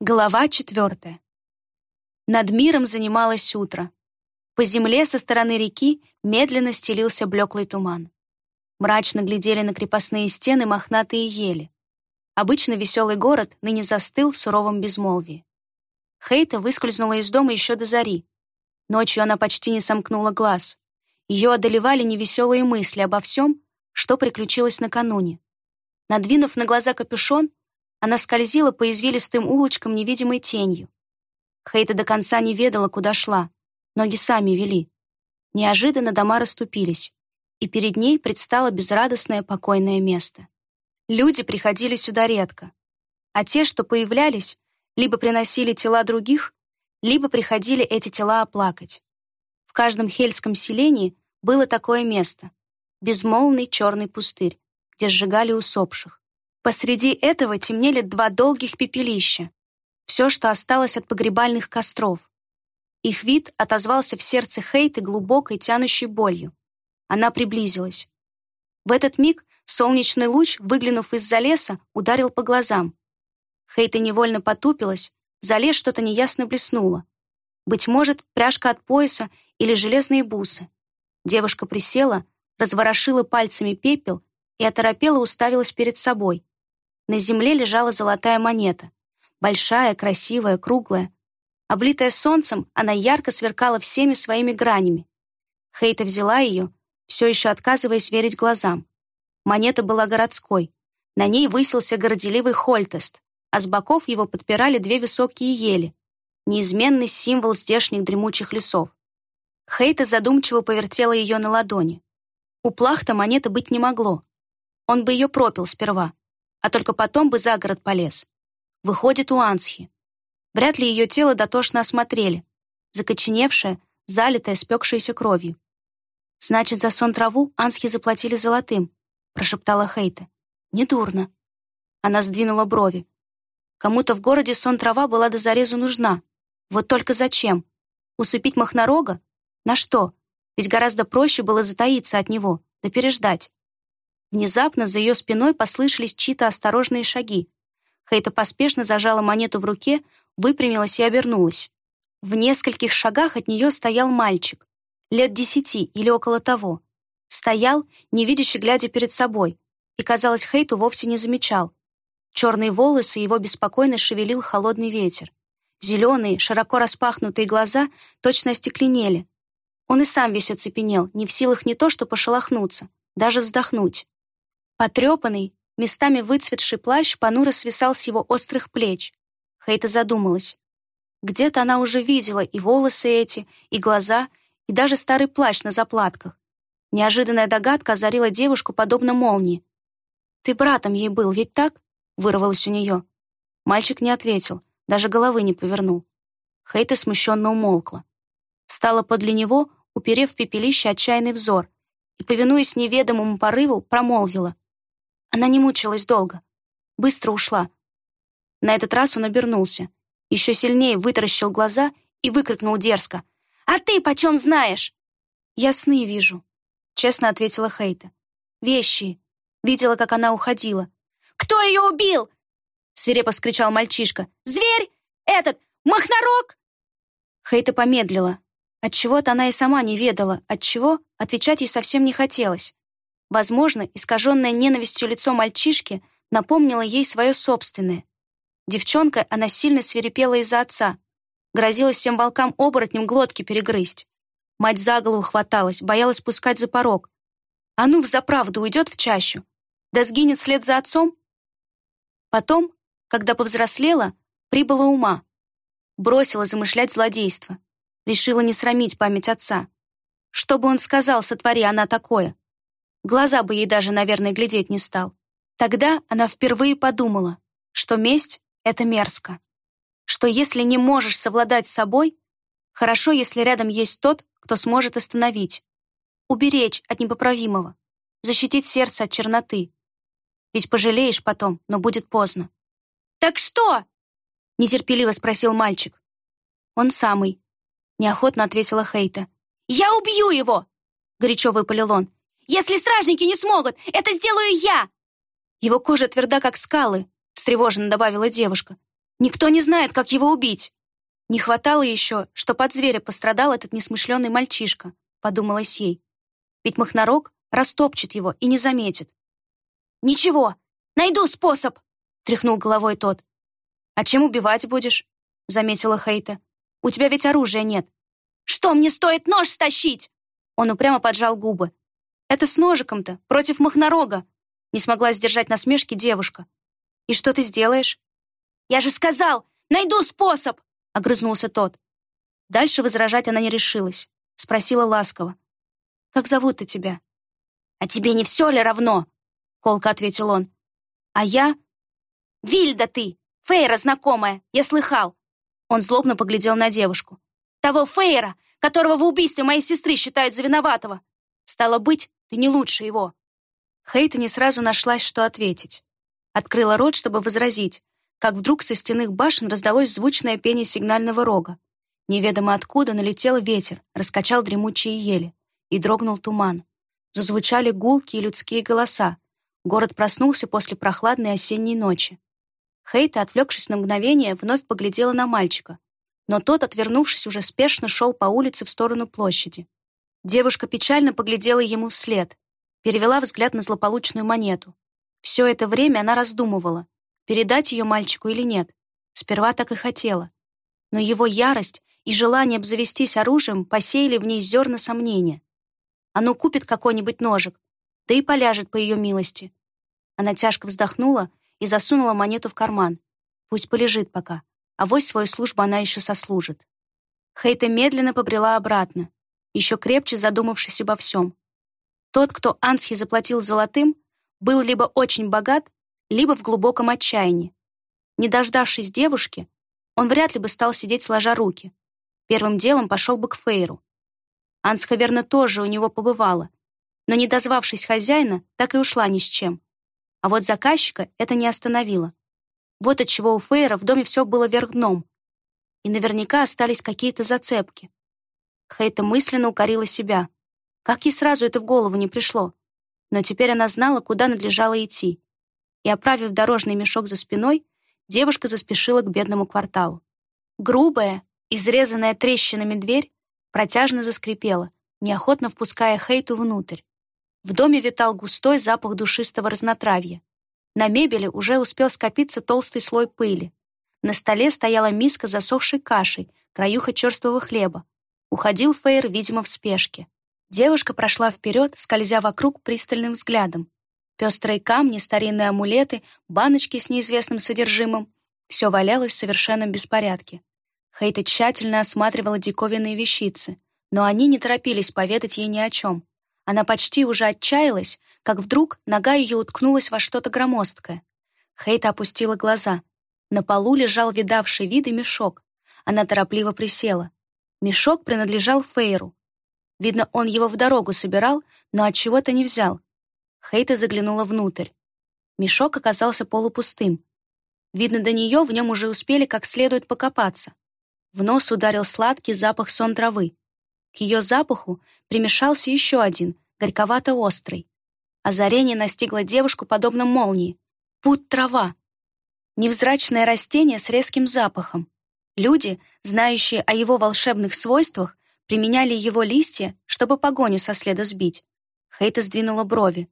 Глава четвертая. Над миром занималось утро. По земле со стороны реки медленно стелился блеклый туман. Мрачно глядели на крепостные стены мохнатые ели. Обычно веселый город ныне застыл в суровом безмолвии. Хейта выскользнула из дома еще до зари. Ночью она почти не сомкнула глаз. Ее одолевали невеселые мысли обо всем, что приключилось накануне. Надвинув на глаза капюшон, она скользила по извилистым улочкам невидимой тенью. Хейта до конца не ведала, куда шла. Ноги сами вели. Неожиданно дома расступились, и перед ней предстало безрадостное покойное место. Люди приходили сюда редко, а те, что появлялись, либо приносили тела других, либо приходили эти тела оплакать. В каждом хельском селении было такое место — безмолвный черный пустырь, где сжигали усопших. Посреди этого темнели два долгих пепелища. Все, что осталось от погребальных костров. Их вид отозвался в сердце Хейты глубокой тянущей болью. Она приблизилась. В этот миг солнечный луч, выглянув из-за леса, ударил по глазам. Хейта невольно потупилась, за лес что-то неясно блеснуло. Быть может, пряжка от пояса или железные бусы. Девушка присела, разворошила пальцами пепел и оторопела уставилась перед собой. На земле лежала золотая монета. Большая, красивая, круглая. Облитая солнцем, она ярко сверкала всеми своими гранями. Хейта взяла ее, все еще отказываясь верить глазам. Монета была городской. На ней высился горделивый Хольтест, а с боков его подпирали две высокие ели, неизменный символ здешних дремучих лесов. Хейта задумчиво повертела ее на ладони. У Плахта монеты быть не могло. Он бы ее пропил сперва а только потом бы за город полез. Выходит, у Ансхи. Вряд ли ее тело дотошно осмотрели, закоченевшее, залитое, спекшееся кровью. «Значит, за сон траву Ансхи заплатили золотым», прошептала Хейта. «Недурно». Она сдвинула брови. Кому-то в городе сон трава была до зарезу нужна. Вот только зачем? Усыпить Махнорога? На что? Ведь гораздо проще было затаиться от него, да переждать. Внезапно за ее спиной послышались чьи-то осторожные шаги. Хейта поспешно зажала монету в руке, выпрямилась и обернулась. В нескольких шагах от нее стоял мальчик, лет десяти или около того. Стоял, невидяще глядя перед собой, и, казалось, Хейту вовсе не замечал. Черные волосы его беспокойно шевелил холодный ветер. Зеленые, широко распахнутые глаза точно остекленели. Он и сам весь оцепенел, не в силах не то что пошелохнуться, даже вздохнуть. Потрепанный, местами выцветший плащ понуро свисал с его острых плеч. Хейта задумалась. Где-то она уже видела и волосы эти, и глаза, и даже старый плащ на заплатках. Неожиданная догадка озарила девушку подобно молнии. «Ты братом ей был, ведь так?» — вырвалось у нее. Мальчик не ответил, даже головы не повернул. Хейта смущенно умолкла. Стала подле него, уперев в пепелище отчаянный взор, и, повинуясь неведомому порыву, промолвила. Она не мучилась долго. Быстро ушла. На этот раз он обернулся. Еще сильнее вытаращил глаза и выкрикнул дерзко. «А ты почем знаешь?» «Я сны вижу», — честно ответила Хейта. «Вещи. Видела, как она уходила». «Кто ее убил?» — свирепо вскричал мальчишка. «Зверь! Этот! Махнорог!» Хейта помедлила. Отчего-то она и сама не ведала, отчего отвечать ей совсем не хотелось. Возможно, искаженное ненавистью лицо мальчишки напомнило ей свое собственное. Девчонка она сильно свирепела из-за отца. Грозилась всем волкам-оборотням глотки перегрызть. Мать за голову хваталась, боялась пускать за порог. А ну, взаправду, уйдет в чащу. Да сгинет вслед за отцом. Потом, когда повзрослела, прибыла ума. Бросила замышлять злодейство. Решила не срамить память отца. Что бы он сказал, сотвори она такое? Глаза бы ей даже, наверное, глядеть не стал. Тогда она впервые подумала, что месть — это мерзко. Что если не можешь совладать с собой, хорошо, если рядом есть тот, кто сможет остановить, уберечь от непоправимого, защитить сердце от черноты. Ведь пожалеешь потом, но будет поздно. «Так что?» — нетерпеливо спросил мальчик. «Он самый», — неохотно ответила Хейта. «Я убью его!» — горячо выпалил он. Если стражники не смогут, это сделаю я!» «Его кожа тверда, как скалы», — встревоженно добавила девушка. Никто не знает, как его убить. Не хватало еще, чтоб от зверя пострадал этот несмышленый мальчишка, подумалось ей. Ведь Махнарок растопчет его и не заметит. «Ничего, найду способ!» — тряхнул головой тот. «А чем убивать будешь?» — заметила Хейта. «У тебя ведь оружия нет». «Что, мне стоит нож стащить?» Он упрямо поджал губы. «Это с ножиком-то, против Махнорога!» Не смогла сдержать насмешки девушка. «И что ты сделаешь?» «Я же сказал, найду способ!» Огрызнулся тот. Дальше возражать она не решилась. Спросила ласково. «Как зовут-то тебя?» «А тебе не все ли равно?» Колко ответил он. «А я?» «Вильда ты! Фейра знакомая, я слыхал!» Он злобно поглядел на девушку. «Того Фейра, которого в убийстве моей сестры считают за виноватого! Стало быть, ты не лучше его!» Хейта не сразу нашлась, что ответить. Открыла рот, чтобы возразить, как вдруг со стенных башен раздалось звучное пение сигнального рога. Неведомо откуда налетел ветер, раскачал дремучие ели, и дрогнул туман. Зазвучали гулкие людские голоса. Город проснулся после прохладной осенней ночи. Хейта, отвлекшись на мгновение, вновь поглядела на мальчика. Но тот, отвернувшись, уже спешно шел по улице в сторону площади. Девушка печально поглядела ему вслед, перевела взгляд на злополучную монету. Все это время она раздумывала, передать ее мальчику или нет. Сперва так и хотела. Но его ярость и желание обзавестись оружием посеяли в ней зерна сомнения. Оно купит какой-нибудь ножик, да и поляжет по ее милости. Она тяжко вздохнула и засунула монету в карман. Пусть полежит пока, а вось свою службу она еще сослужит. Хейта медленно побрела обратно, еще крепче задумавшись обо всем. Тот, кто Ансхи заплатил золотым, был либо очень богат, либо в глубоком отчаянии. Не дождавшись девушки, он вряд ли бы стал сидеть сложа руки. Первым делом пошел бы к Фейру. Ансха, верно, тоже у него побывала, но, не дозвавшись хозяина, так и ушла ни с чем. А вот заказчика это не остановило. Вот отчего у Фейра в доме все было вверх дном. И наверняка остались какие-то зацепки. Хейта мысленно укорила себя. Как ей сразу это в голову не пришло? Но теперь она знала, куда надлежало идти. И, оправив дорожный мешок за спиной, девушка заспешила к бедному кварталу. Грубая, изрезанная трещинами дверь протяжно заскрипела, неохотно впуская Хейту внутрь. В доме витал густой запах душистого разнотравья. На мебели уже успел скопиться толстый слой пыли. На столе стояла миска засохшей кашей, краюха черствого хлеба. Уходил Фейр, видимо, в спешке. Девушка прошла вперед, скользя вокруг пристальным взглядом. Пестрые камни, старинные амулеты, баночки с неизвестным содержимым — все валялось в совершенном беспорядке. Хейта тщательно осматривала диковинные вещицы, но они не торопились поведать ей ни о чем. Она почти уже отчаялась, как вдруг нога ее уткнулась во что-то громоздкое. Хейта опустила глаза. На полу лежал видавший виды мешок. Она торопливо присела. Мешок принадлежал Фейру. Видно, он его в дорогу собирал, но от чего-то не взял. Хейта заглянула внутрь. Мешок оказался полупустым. Видно, до нее в нем уже успели как следует покопаться. В нос ударил сладкий запах сон травы. К ее запаху примешался еще один, горьковато-острый. Озарение настигло девушку подобно молнии. Путь трава. Невзрачное растение с резким запахом. Люди, знающие о его волшебных свойствах, применяли его листья, чтобы погоню со следа сбить. Хейта сдвинула брови.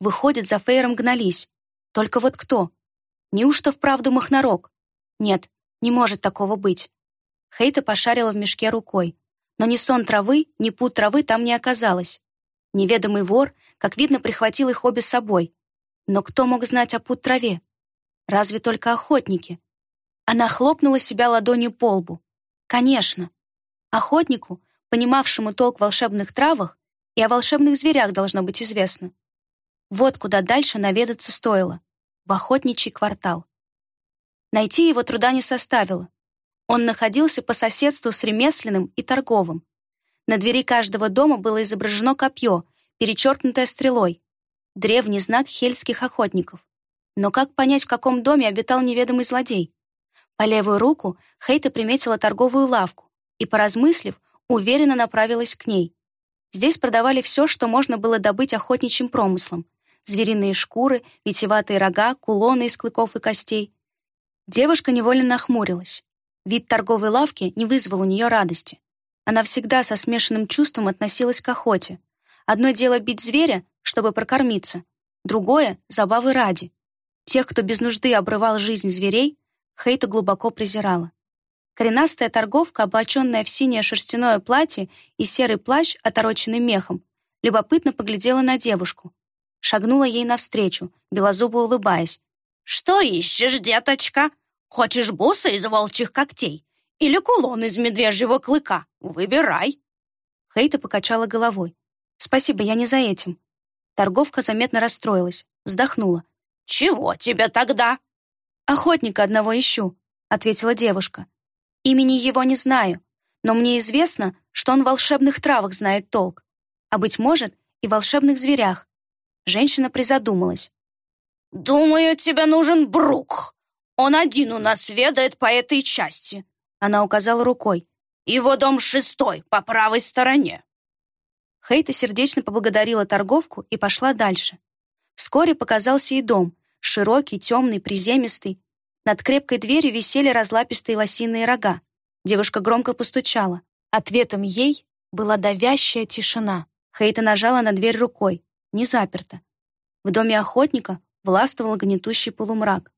Выходит, за Фейром гнались. Только вот кто? Неужто вправду Махнарок? Нет, не может такого быть. Хейта пошарила в мешке рукой. Но ни сон травы, ни пут травы там не оказалось. Неведомый вор, как видно, прихватил их обе с собой. Но кто мог знать о пут траве? Разве только охотники. Она хлопнула себя ладонью по лбу. Конечно. Охотнику, понимавшему толк в волшебных травах, и о волшебных зверях должно быть известно. Вот куда дальше наведаться стоило. В охотничий квартал. Найти его труда не составило. Он находился по соседству с ремесленным и торговым. На двери каждого дома было изображено копье, перечеркнутое стрелой. Древний знак хельских охотников. Но как понять, в каком доме обитал неведомый злодей? По левую руку Хейта приметила торговую лавку и, поразмыслив, уверенно направилась к ней. Здесь продавали все, что можно было добыть охотничьим промыслом. Звериные шкуры, витеватые рога, кулоны из клыков и костей. Девушка невольно нахмурилась. Вид торговой лавки не вызвал у нее радости. Она всегда со смешанным чувством относилась к охоте. Одно дело бить зверя, чтобы прокормиться, другое — забавы ради. Тех, кто без нужды обрывал жизнь зверей, Хейта глубоко презирала. Коренастая торговка, облаченная в синее шерстяное платье и серый плащ, отороченный мехом, любопытно поглядела на девушку. Шагнула ей навстречу, белозубо улыбаясь. «Что ищешь, деточка? Хочешь бусы из волчьих когтей? Или кулон из медвежьего клыка? Выбирай!» Хейта покачала головой. «Спасибо, я не за этим». Торговка заметно расстроилась, вздохнула. «Чего тебе тогда?» «Охотника одного ищу», — ответила девушка. «Имени его не знаю, но мне известно, что он в волшебных травах знает толк, а, быть может, и в волшебных зверях». Женщина призадумалась. «Думаю, тебе нужен Брук. Он один у нас ведает по этой части». Она указала рукой. «Его дом шестой, по правой стороне». Хейта сердечно поблагодарила торговку и пошла дальше. Вскоре показался и дом, широкий, темный, приземистый. Над крепкой дверью висели разлапистые лосиные рога. Девушка громко постучала. Ответом ей была давящая тишина. Хейта нажала на дверь рукой. Не заперта. В доме охотника властвовал гнетущий полумрак.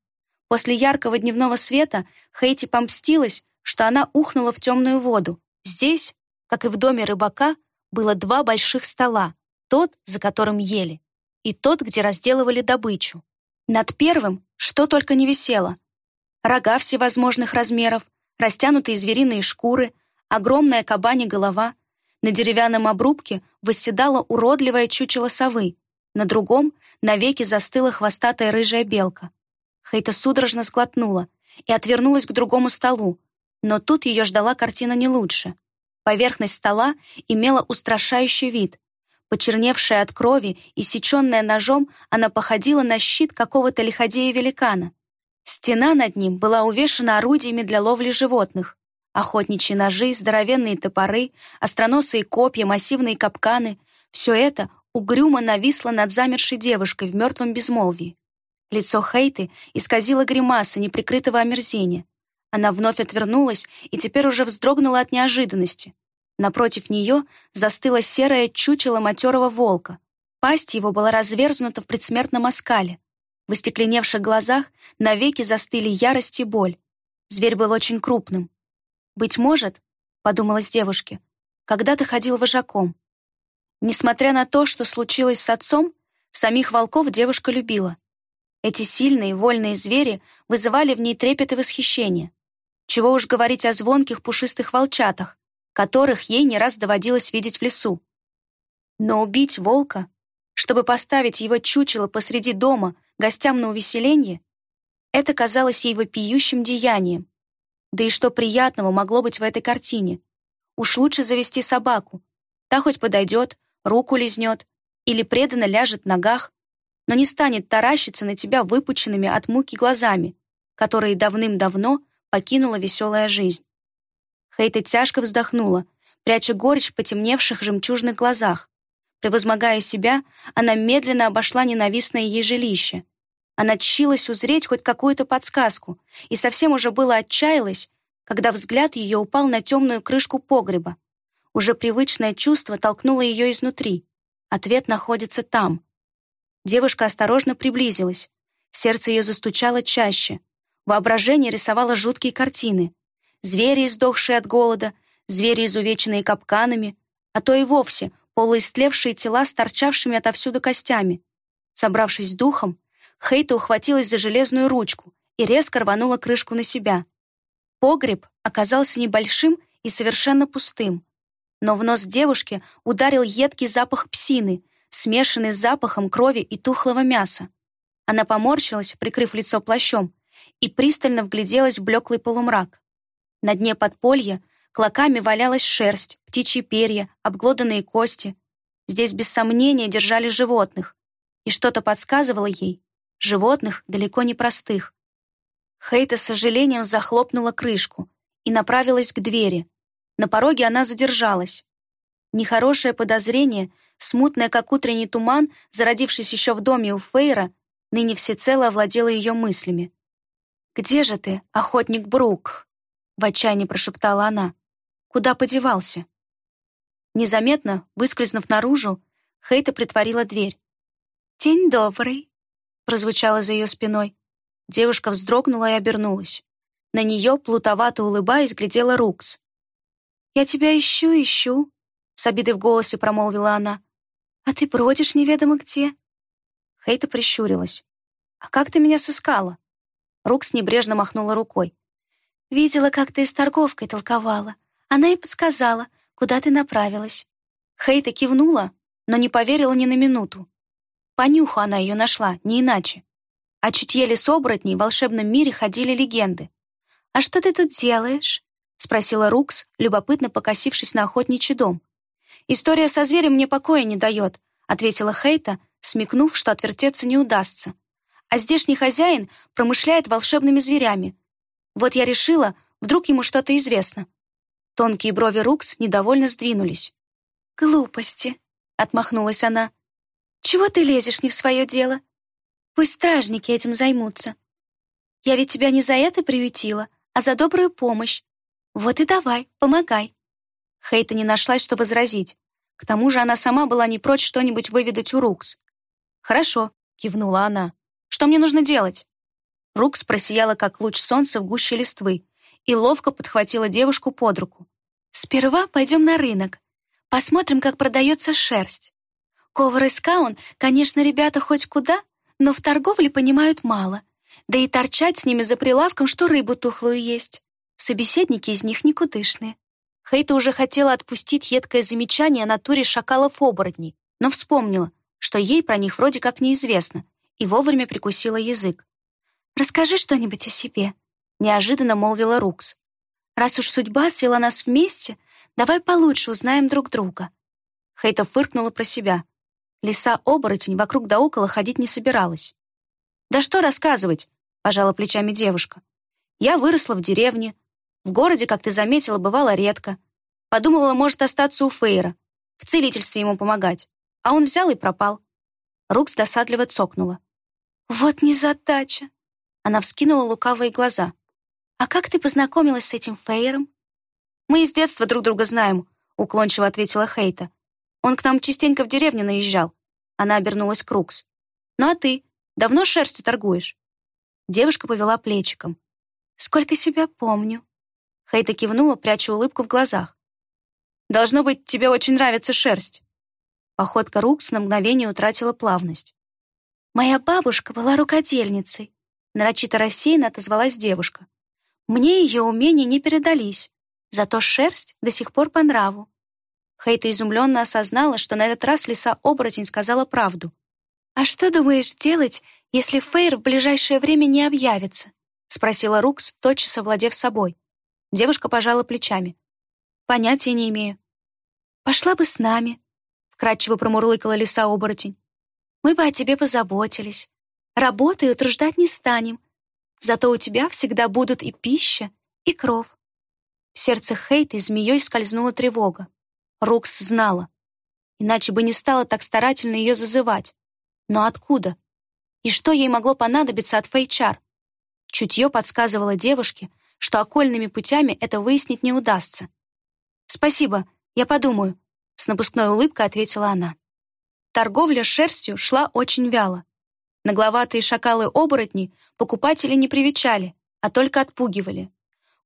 После яркого дневного света Хейти помстилась, что она ухнула в темную воду. Здесь, как и в доме рыбака, было два больших стола, тот, за которым ели, и тот, где разделывали добычу. Над первым что только не висело. Рога всевозможных размеров, растянутые звериные шкуры, огромная кабани голова. На деревянном обрубке восседала уродливая чучело совы. На другом навеки застыла хвостатая рыжая белка. Хейта судорожно сглотнула и отвернулась к другому столу, но тут ее ждала картина не лучше. Поверхность стола имела устрашающий вид. Почерневшая от крови и сеченная ножом, она походила на щит какого-то лиходея-великана. Стена над ним была увешана орудиями для ловли животных. Охотничьи ножи, здоровенные топоры, остроносые копья, массивные капканы — все это угрюмо нависло над замершей девушкой в мертвом безмолвии. Лицо Хейты исказило гримаса неприкрытого омерзения. Она вновь отвернулась и теперь уже вздрогнула от неожиданности. Напротив нее застыло серое чучело матерого волка. Пасть его была разверзнута в предсмертном оскале. В остекленевших глазах навеки застыли ярость и боль. Зверь был очень крупным. «Быть может, — подумалась девушке, — когда-то ходил вожаком. Несмотря на то, что случилось с отцом, самих волков девушка любила. Эти сильные, вольные звери вызывали в ней трепет и восхищение. Чего уж говорить о звонких пушистых волчатах, которых ей не раз доводилось видеть в лесу. Но убить волка, чтобы поставить его чучело посреди дома гостям на увеселение, это казалось ей вопиющим деянием. Да и что приятного могло быть в этой картине? Уж лучше завести собаку. Та хоть подойдет, руку лизнет или преданно ляжет в ногах, но не станет таращиться на тебя выпученными от муки глазами, которые давным-давно покинула веселая жизнь. Хейта тяжко вздохнула, пряча горечь в потемневших жемчужных глазах. Превозмогая себя, она медленно обошла ненавистное ей жилище. Она тщилась узреть хоть какую-то подсказку и совсем уже было отчаялась, когда взгляд ее упал на темную крышку погреба. Уже привычное чувство толкнуло ее изнутри. Ответ находится там. Девушка осторожно приблизилась. Сердце ее застучало чаще. Воображение рисовало жуткие картины. Звери, издохшие от голода, звери, изувеченные капканами, а то и вовсе полуистлевшие тела с торчавшими отовсюду костями. Собравшись с духом, Хейта ухватилась за железную ручку и резко рванула крышку на себя. Погреб оказался небольшим и совершенно пустым. Но в нос девушки ударил едкий запах псины, смешанный с запахом крови и тухлого мяса. Она поморщилась, прикрыв лицо плащом, и пристально вгляделась в блеклый полумрак. На дне подполья клоками валялась шерсть, птичьи перья, обглоданные кости. Здесь без сомнения держали животных, и что-то подсказывало ей, животных далеко не простых. Хейта с сожалением захлопнула крышку и направилась к двери. На пороге она задержалась. Нехорошее подозрение, смутное как утренний туман, зародившись еще в доме у Фейра, ныне всецело овладело ее мыслями. «Где же ты, охотник Брук?» — в отчаянии прошептала она. «Куда подевался?» Незаметно, выскользнув наружу, Хейта притворила дверь. «День добрый», — прозвучало за ее спиной. Девушка вздрогнула и обернулась. На нее, плутовато улыбаясь, глядела Рукс. «Я тебя ищу, ищу», — с обидой в голосе промолвила она. «А ты бродишь неведомо где». Хейта прищурилась. «А как ты меня сыскала?» Рукс небрежно махнула рукой. «Видела, как ты с торговкой толковала. Она и подсказала, куда ты направилась». Хейта кивнула, но не поверила ни на минуту. По нюху она ее нашла, не иначе. О чутье лесоборотней в волшебном мире ходили легенды. «А что ты тут делаешь?» — спросила Рукс, любопытно покосившись на охотничий дом. «История со зверем мне покоя не дает», — ответила Хейта, смекнув, что отвертеться не удастся. «А здешний хозяин промышляет волшебными зверями. Вот я решила, вдруг ему что-то известно». Тонкие брови Рукс недовольно сдвинулись. «Глупости», — отмахнулась она. «Чего ты лезешь не в свое дело? Пусть стражники этим займутся. Я ведь тебя не за это приютила, а за добрую помощь. Вот и давай, помогай». Хейта не нашлась, что возразить. К тому же она сама была не прочь что-нибудь выведать у Рукс. «Хорошо», — кивнула она. «Что мне нужно делать?» Рукс просияла, как луч солнца в гуще листвы, и ловко подхватила девушку под руку. «Сперва пойдем на рынок. Посмотрим, как продается шерсть. Ковар и Скаун, конечно, ребята хоть куда, но в торговле понимают мало. Да и торчать с ними за прилавком, что рыбу тухлую есть. Собеседники из них никудышные. Хейта уже хотела отпустить едкое замечание о натуре шакалов-оборотней, но вспомнила, что ей про них вроде как неизвестно, и вовремя прикусила язык. «Расскажи что-нибудь о себе», — неожиданно молвила Рукс. «Раз уж судьба свела нас вместе, давай получше узнаем друг друга». Хейта фыркнула про себя. Лиса-оборотень вокруг да около ходить не собиралась. «Да что рассказывать?» — пожала плечами девушка. «Я выросла в деревне. В городе, как ты заметила, бывало редко. Подумала, может остаться у Фейра, в целительстве ему помогать. А он взял и пропал». Рукс досадливо цокнула. «Вот незадача!» Она вскинула лукавые глаза. «А как ты познакомилась с этим Фейером?» «Мы из детства друг друга знаем», — уклончиво ответила Хейта. Он к нам частенько в деревню наезжал. Она обернулась к Рукс. Ну а ты? Давно шерстью торгуешь? Девушка повела плечиком. Сколько себя помню. Хейта кивнула, пряча улыбку в глазах. Должно быть, тебе очень нравится шерсть. Походка Рукс на мгновение утратила плавность. Моя бабушка была рукодельницей. Нарочито рассеянно отозвалась девушка. Мне ее умения не передались, зато шерсть до сих пор по нраву. Хейта изумленно осознала, что на этот раз лиса-оборотень сказала правду. «А что думаешь делать, если Фейр в ближайшее время не объявится?» — спросила Рукс, тотчас овладев собой. Девушка пожала плечами. «Понятия не имею». «Пошла бы с нами», — вкратчиво промурлыкала лиса-оборотень. «Мы бы о тебе позаботились. Работы утруждать не станем. Зато у тебя всегда будут и пища, и кров». В сердце Хейты змеей скользнула тревога. Рукс знала. Иначе бы не стала так старательно ее зазывать. Но откуда? И что ей могло понадобиться от Фейчар? Чутье подсказывало девушке, что окольными путями это выяснить не удастся. «Спасибо, я подумаю», — с напускной улыбкой ответила она. Торговля шерстью шла очень вяло. Нагловатые шакалы-оборотни покупатели не привечали, а только отпугивали.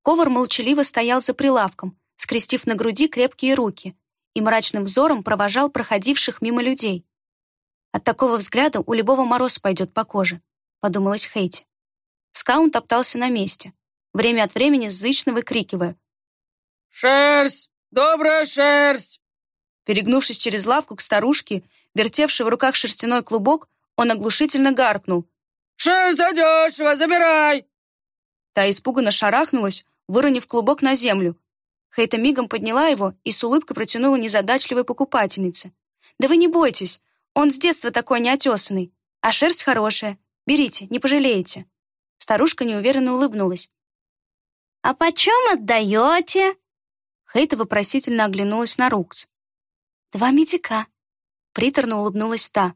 Ковар молчаливо стоял за прилавком, скрестив на груди крепкие руки, и мрачным взором провожал проходивших мимо людей. От такого взгляда у любого мороз пойдет по коже, подумалась Хейти. Скаун топтался на месте, время от времени зычно выкрикивая. «Шерсть! Добрая шерсть!» Перегнувшись через лавку к старушке, вертевшей в руках шерстяной клубок, он оглушительно гаркнул. «Шерсть задешево! Забирай!» Та испуганно шарахнулась, выронив клубок на землю, Хейта мигом подняла его и с улыбкой протянула незадачливой покупательнице. «Да вы не бойтесь, он с детства такой неотесанный, а шерсть хорошая. Берите, не пожалеете». Старушка неуверенно улыбнулась. «А почем отдаете?» Хейта вопросительно оглянулась на Рукс. «Два медика», — приторно улыбнулась та.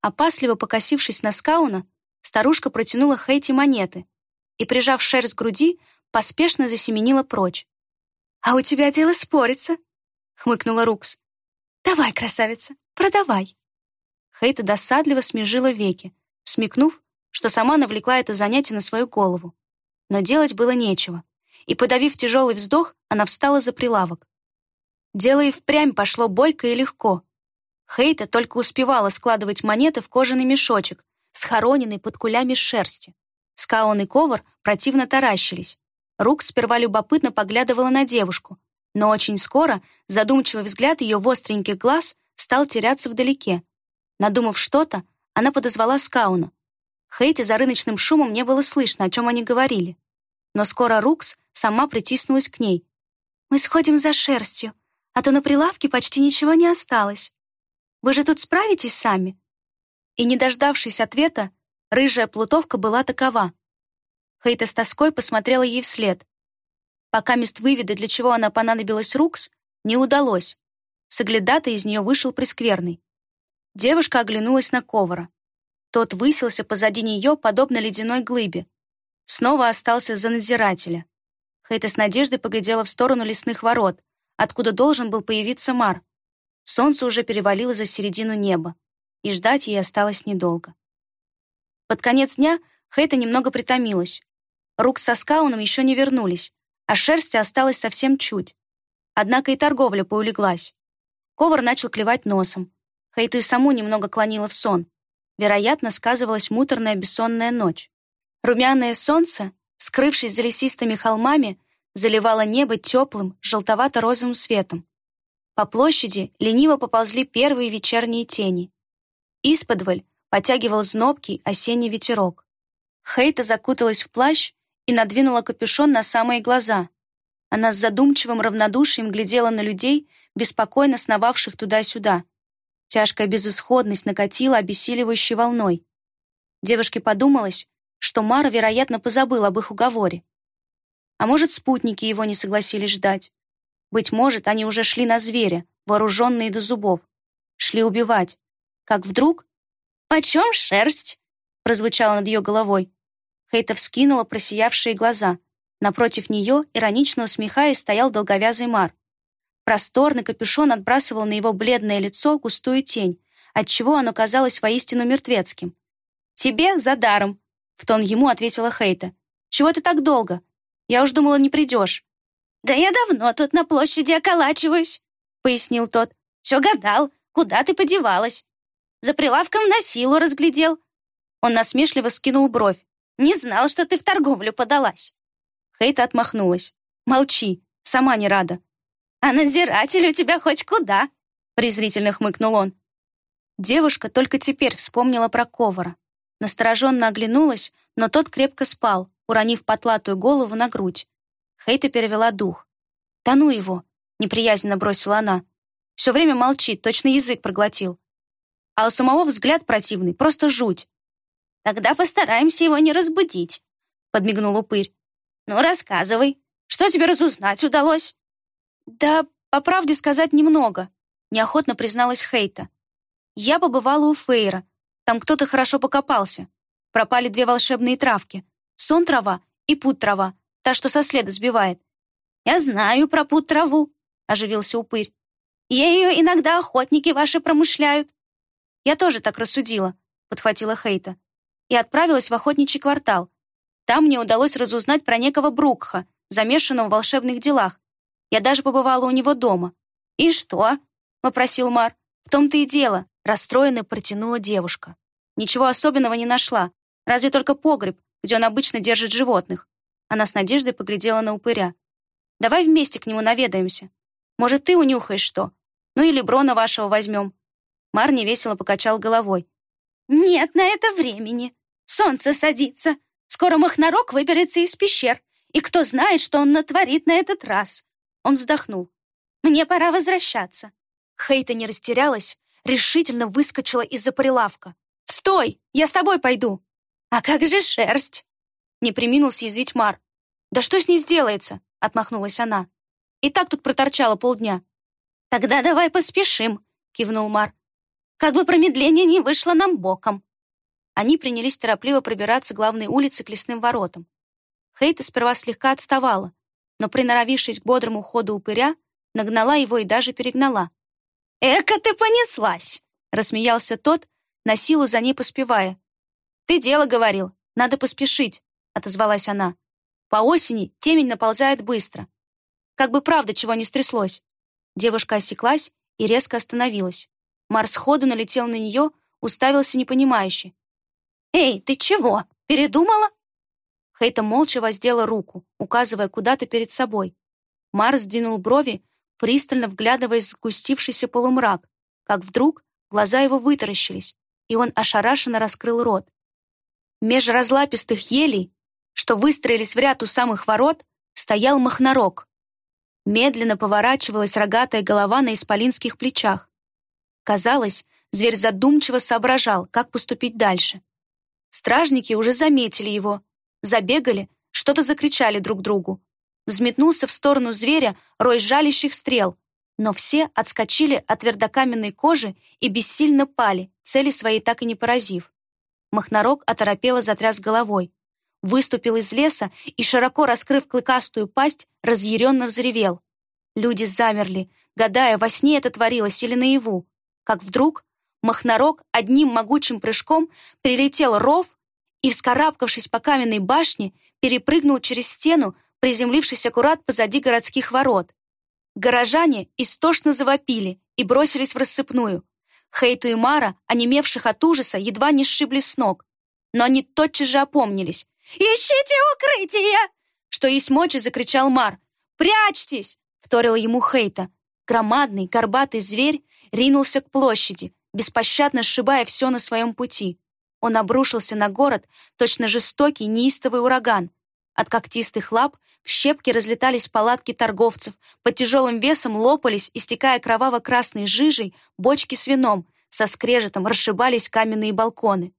Опасливо покосившись на Скауна, старушка протянула Хейте монеты, и, прижав шерсть к груди, поспешно засеменила прочь. «А у тебя дело спорится», — хмыкнула Рукс. «Давай, красавица, продавай». Хейта досадливо смежила веки, смекнув, что сама навлекла это занятие на свою голову. Но делать было нечего, и, подавив тяжелый вздох, она встала за прилавок. Дело и впрямь пошло бойко и легко. Хейта только успевала складывать монеты в кожаный мешочек, схороненный под кулями шерсти. Скаон и Ковар противно таращились. Рук сперва любопытно поглядывала на девушку, но очень скоро задумчивый взгляд ее остреньких глаз стал теряться вдалеке. Надумав что-то, она подозвала Скауна. Хейте за рыночным шумом не было слышно, о чем они говорили. Но скоро Рукс сама притиснулась к ней. «Мы сходим за шерстью, а то на прилавке почти ничего не осталось. Вы же тут справитесь сами?» И, не дождавшись ответа, рыжая плутовка была такова. Хейта с тоской посмотрела ей вслед. Пока мест выведа, для чего она понадобилась Рукс, не удалось. Соглядатый из нее вышел прескверный. Девушка оглянулась на Ковара. Тот высился позади нее, подобно ледяной глыбе. Снова остался за надзирателя. Хейта с надеждой поглядела в сторону лесных ворот, откуда должен был появиться Мар. Солнце уже перевалило за середину неба, и ждать ей осталось недолго. Под конец дня Хейта немного притомилась. Рук со скауном еще не вернулись, а шерсти осталось совсем чуть. Однако и торговля поулеглась. Ковар начал клевать носом. Хейту и саму немного клонила в сон. Вероятно, сказывалась муторная бессонная ночь. Румяное солнце, скрывшись за лесистыми холмами, заливало небо теплым, желтовато-розовым светом. По площади лениво поползли первые вечерние тени. Исподволь потягивал знобкий осенний ветерок. Хейта закуталась в плащ и надвинула капюшон на самые глаза. Она с задумчивым равнодушием глядела на людей, беспокойно сновавших туда-сюда. Тяжкая безысходность накатила обессиливающей волной. Девушке подумалось, что Мара, вероятно, позабыл об их уговоре. А может, спутники его не согласились ждать. Быть может, они уже шли на зверя, вооруженные до зубов. Шли убивать. Как вдруг... «Почем шерсть?» прозвучало над ее головой. Хейта вскинула просиявшие глаза. Напротив нее, иронично усмехаясь, стоял долговязый Мар. Просторный капюшон отбрасывал на его бледное лицо густую тень, отчего оно казалось воистину мертвецким. «Тебе за даром», — в тон ему ответила Хейта. «Чего ты так долго? Я уж думала, не придешь». «Да я давно тут на площади околачиваюсь», — пояснил тот. «Все гадал, куда ты подевалась. За прилавком на силу разглядел». Он насмешливо скинул бровь. «Не знал, что ты в торговлю подалась». Хейта отмахнулась. «Молчи, сама не рада». «А надзиратель у тебя хоть куда?» презрительно хмыкнул он. Девушка только теперь вспомнила про Ковара. Настороженно оглянулась, но тот крепко спал, уронив потлатую голову на грудь. Хейта перевела дух. «Да ну его!» — неприязненно бросила она. «Все время молчит, точно язык проглотил. А у самого взгляд противный, просто жуть». «Тогда постараемся его не разбудить», — подмигнул упырь. «Ну, рассказывай, что тебе разузнать удалось?» «Да, по правде сказать немного», — неохотно призналась Хейта. «Я побывала у Фейра. Там кто-то хорошо покопался. Пропали две волшебные травки. Сон-трава и пут-трава та, что со следа сбивает. «Я знаю про пут-траву», — оживился упырь. «Ею иногда охотники ваши промышляют». «Я тоже так рассудила», — подхватила Хейта. И отправилась в охотничий квартал. Там мне удалось разузнать про некого Брукха, замешанного в волшебных делах. Я даже побывала у него дома. «И что?» — вопросил Мар. «В том-то и дело», — расстроенно протянула девушка. Ничего особенного не нашла, разве только погреб, где он обычно держит животных. Она с надеждой поглядела на упыря. «Давай вместе к нему наведаемся. Может, ты унюхаешь что? Ну или Брона вашего возьмем». Мар невесело покачал головой. «Нет на это времени. Солнце садится. Скоро Махнарок выберется из пещер. И кто знает, что он натворит на этот раз». Он вздохнул. «Мне пора возвращаться». Хейта не растерялась, решительно выскочила из-за прилавка. «Стой! Я с тобой пойду!» «А как же шерсть?» Не приминул съязвить Мар. «Да что с ней сделается?» — отмахнулась она. «И так тут проторчала полдня». «Тогда давай поспешим», — кивнул Мар. «Как бы промедление не вышло нам боком». Они принялись торопливо пробираться главной улицы к лесным воротам. Хейта сперва слегка отставала, но, приноровившись к бодрому ходу упыря, нагнала его и даже перегнала. «Эка ты понеслась!» — рассмеялся тот, на силу за ней поспевая. «Ты дело говорил, надо поспешить», — отозвалась она. «По осени темень наползает быстро. Как бы правда чего не стряслось». Девушка осеклась и резко остановилась. Марс ходу налетел на нее, уставился непонимающе. «Эй, ты чего, передумала?» Хейта молча воздела руку, указывая куда-то перед собой. Марс сдвинул брови, пристально вглядываясь в сгустившийся полумрак, как вдруг глаза его вытаращились, и он ошарашенно раскрыл рот. Меж разлапистых елей, что выстроились в ряд у самых ворот, стоял махнорог. Медленно поворачивалась рогатая голова на исполинских плечах. Казалось, зверь задумчиво соображал, как поступить дальше. Стражники уже заметили его, забегали, что-то закричали друг другу. Взметнулся в сторону зверя рой жалящих стрел, но все отскочили от твердокаменной кожи и бессильно пали, цели своей так и не поразив. Махнарок оторопело затряс головой, выступил из леса и, широко раскрыв клыкастую пасть, разъяренно взревел. Люди замерли, гадая, во сне это творилось или наяву, как вдруг Махнарок одним могучим прыжком прилетел ров и, вскарабкавшись по каменной башне, перепрыгнул через стену, приземлившись аккурат позади городских ворот. Горожане истошно завопили и бросились в рассыпную. Хейту и Мара, онемевших от ужаса, едва не сшибли с ног. Но они тотчас же опомнились. «Ищите укрытие!» Что есть мочи, закричал Мар. «Прячьтесь!» — вторила ему Хейта. Громадный, горбатый зверь ринулся к площади, беспощадно сшибая все на своем пути. Он обрушился на город, точно жестокий, неистовый ураган. От когтистых лап в щепки разлетались палатки торговцев, под тяжелым весом лопались, истекая кроваво-красной жижей, бочки с вином, со скрежетом расшибались каменные балконы.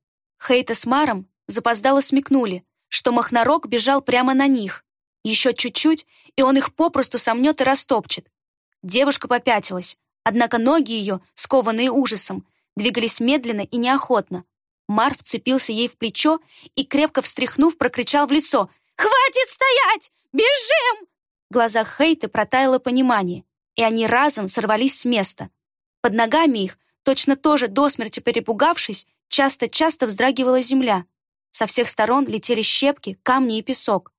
Хейта с Маром запоздало смекнули, что Махнарок бежал прямо на них. Еще чуть-чуть, и он их попросту сомнет и растопчет. Девушка попятилась, однако ноги ее, скованные ужасом, двигались медленно и неохотно. Мар вцепился ей в плечо и, крепко встряхнув, прокричал в лицо «Хватит стоять! Бежим!» В глазах Хейты протаяло понимание, и они разом сорвались с места. Под ногами их, точно тоже до смерти перепугавшись, часто-часто вздрагивала земля. Со всех сторон летели щепки, камни и песок.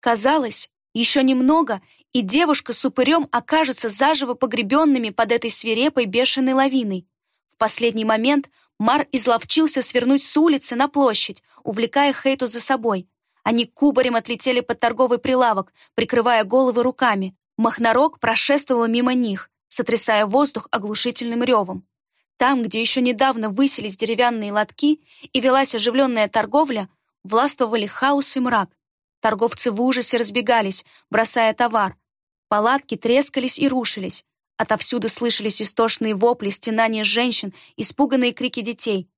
Казалось, еще немного, и девушка с упырем окажутся заживо погребенными под этой свирепой бешеной лавиной. В последний момент Мар изловчился свернуть с улицы на площадь, увлекая Хейту за собой. Они кубарем отлетели под торговый прилавок, прикрывая головы руками. Махнарок прошествовал мимо них, сотрясая воздух оглушительным ревом. Там, где еще недавно высились деревянные лотки и велась оживленная торговля, властвовали хаос и мрак. Торговцы в ужасе разбегались, бросая товар. Палатки трескались и рушились. Отовсюду слышались истошные вопли, стенания женщин, испуганные крики детей.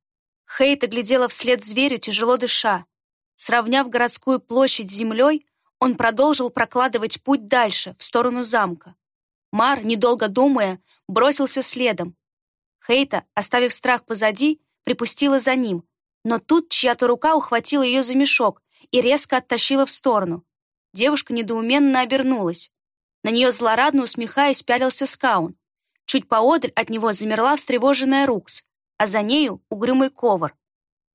Хейта глядела вслед зверю, тяжело дыша. Сравняв городскую площадь с землей, он продолжил прокладывать путь дальше, в сторону замка. Мар, недолго думая, бросился следом. Хейта, оставив страх позади, припустила за ним, но тут чья-то рука ухватила ее за мешок и резко оттащила в сторону. Девушка недоуменно обернулась. На нее злорадно усмехаясь пялился Скаун. Чуть поодаль от него замерла встревоженная Рукс, а за нею угрюмый ковар.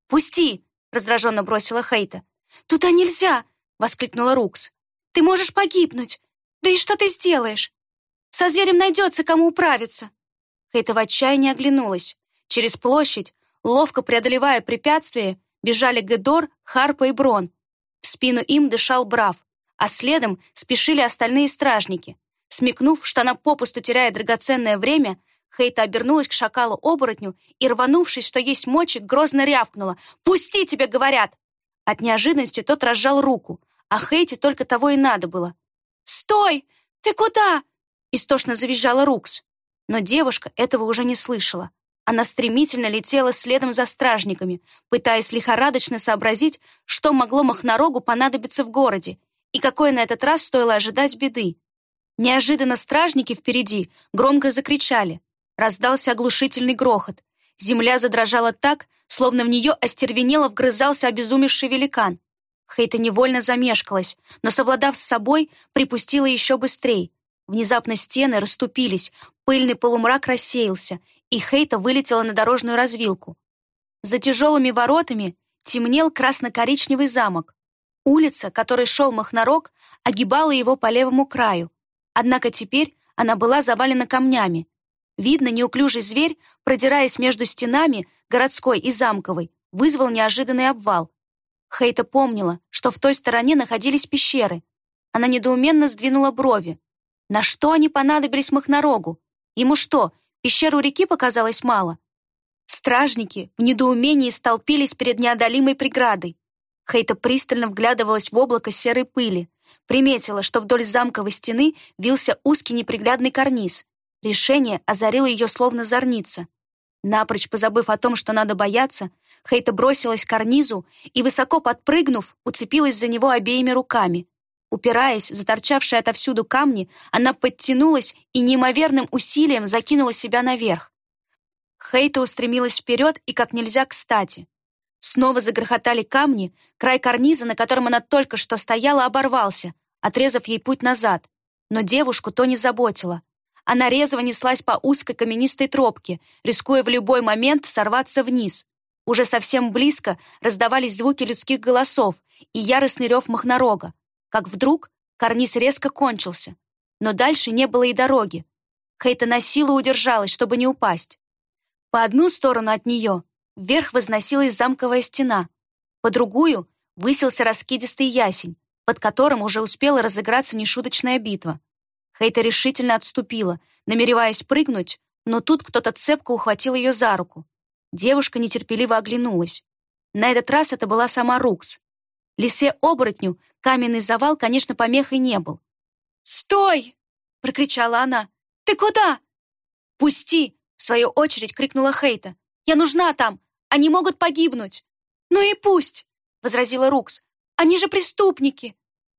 «Пусти!» — раздраженно бросила Хейта. «Туда нельзя!» — воскликнула Рукс. «Ты можешь погибнуть! Да и что ты сделаешь? Со зверем найдется, кому управиться!» Хейта в отчаянии оглянулась. Через площадь, ловко преодолевая препятствия, бежали Гедор, Харпа и Брон. В спину им дышал Брав, а следом спешили остальные стражники. Смекнув, что она попусту теряет драгоценное время, Хейта обернулась к шакалу-оборотню и, рванувшись, что есть мочи, грозно рявкнула. «Пусти, тебе говорят!» От неожиданности тот разжал руку, а Хейте только того и надо было. «Стой! Ты куда?» Истошно завизжала Рукс. Но девушка этого уже не слышала. Она стремительно летела следом за стражниками, пытаясь лихорадочно сообразить, что могло Махнорогу понадобиться в городе и какой на этот раз стоило ожидать беды. Неожиданно стражники впереди громко закричали. Раздался оглушительный грохот. Земля задрожала так, словно в нее остервенело вгрызался обезумевший великан. Хейта невольно замешкалась, но, совладав с собой, припустила еще быстрее. Внезапно стены расступились, пыльный полумрак рассеялся, и Хейта вылетела на дорожную развилку. За тяжелыми воротами темнел красно-коричневый замок. Улица, которой шел Махнарок, огибала его по левому краю. Однако теперь она была завалена камнями. Видно, неуклюжий зверь, продираясь между стенами, городской и замковой, вызвал неожиданный обвал. Хейта помнила, что в той стороне находились пещеры. Она недоуменно сдвинула брови. На что они понадобились Махнарогу? Ему что, пещеру реки показалось мало? Стражники в недоумении столпились перед неодолимой преградой. Хейта пристально вглядывалась в облако серой пыли, приметила, что вдоль замковой стены вился узкий неприглядный карниз. Решение озарило ее словно зорница. Напрочь позабыв о том, что надо бояться, Хейта бросилась к карнизу и, высоко подпрыгнув, уцепилась за него обеими руками. Упираясь за торчавшие отовсюду камни, она подтянулась и неимоверным усилием закинула себя наверх. Хейта устремилась вперед и как нельзя кстати. Снова загрохотали камни, край карниза, на котором она только что стояла, оборвался, отрезав ей путь назад. Но девушку то не заботило. Она резво неслась по узкой каменистой тропке, рискуя в любой момент сорваться вниз. Уже совсем близко раздавались звуки людских голосов и яростный рев махнорога как вдруг карниз резко кончился, но дальше не было и дороги. Хейта на силу удержалась, чтобы не упасть. По одну сторону от нее вверх возносилась замковая стена, по другую высился раскидистый ясень, под которым уже успела разыграться нешуточная битва. Хейта решительно отступила, намереваясь прыгнуть, но тут кто-то цепко ухватил ее за руку. Девушка нетерпеливо оглянулась. На этот раз это была сама Рукс. Лисе-оборотню каменный завал, конечно, помехой не был. «Стой!» — прокричала она. «Ты куда?» «Пусти!» — в свою очередь крикнула Хейта. «Я нужна там! Они могут погибнуть!» «Ну и пусть!» — возразила Рукс. «Они же преступники!»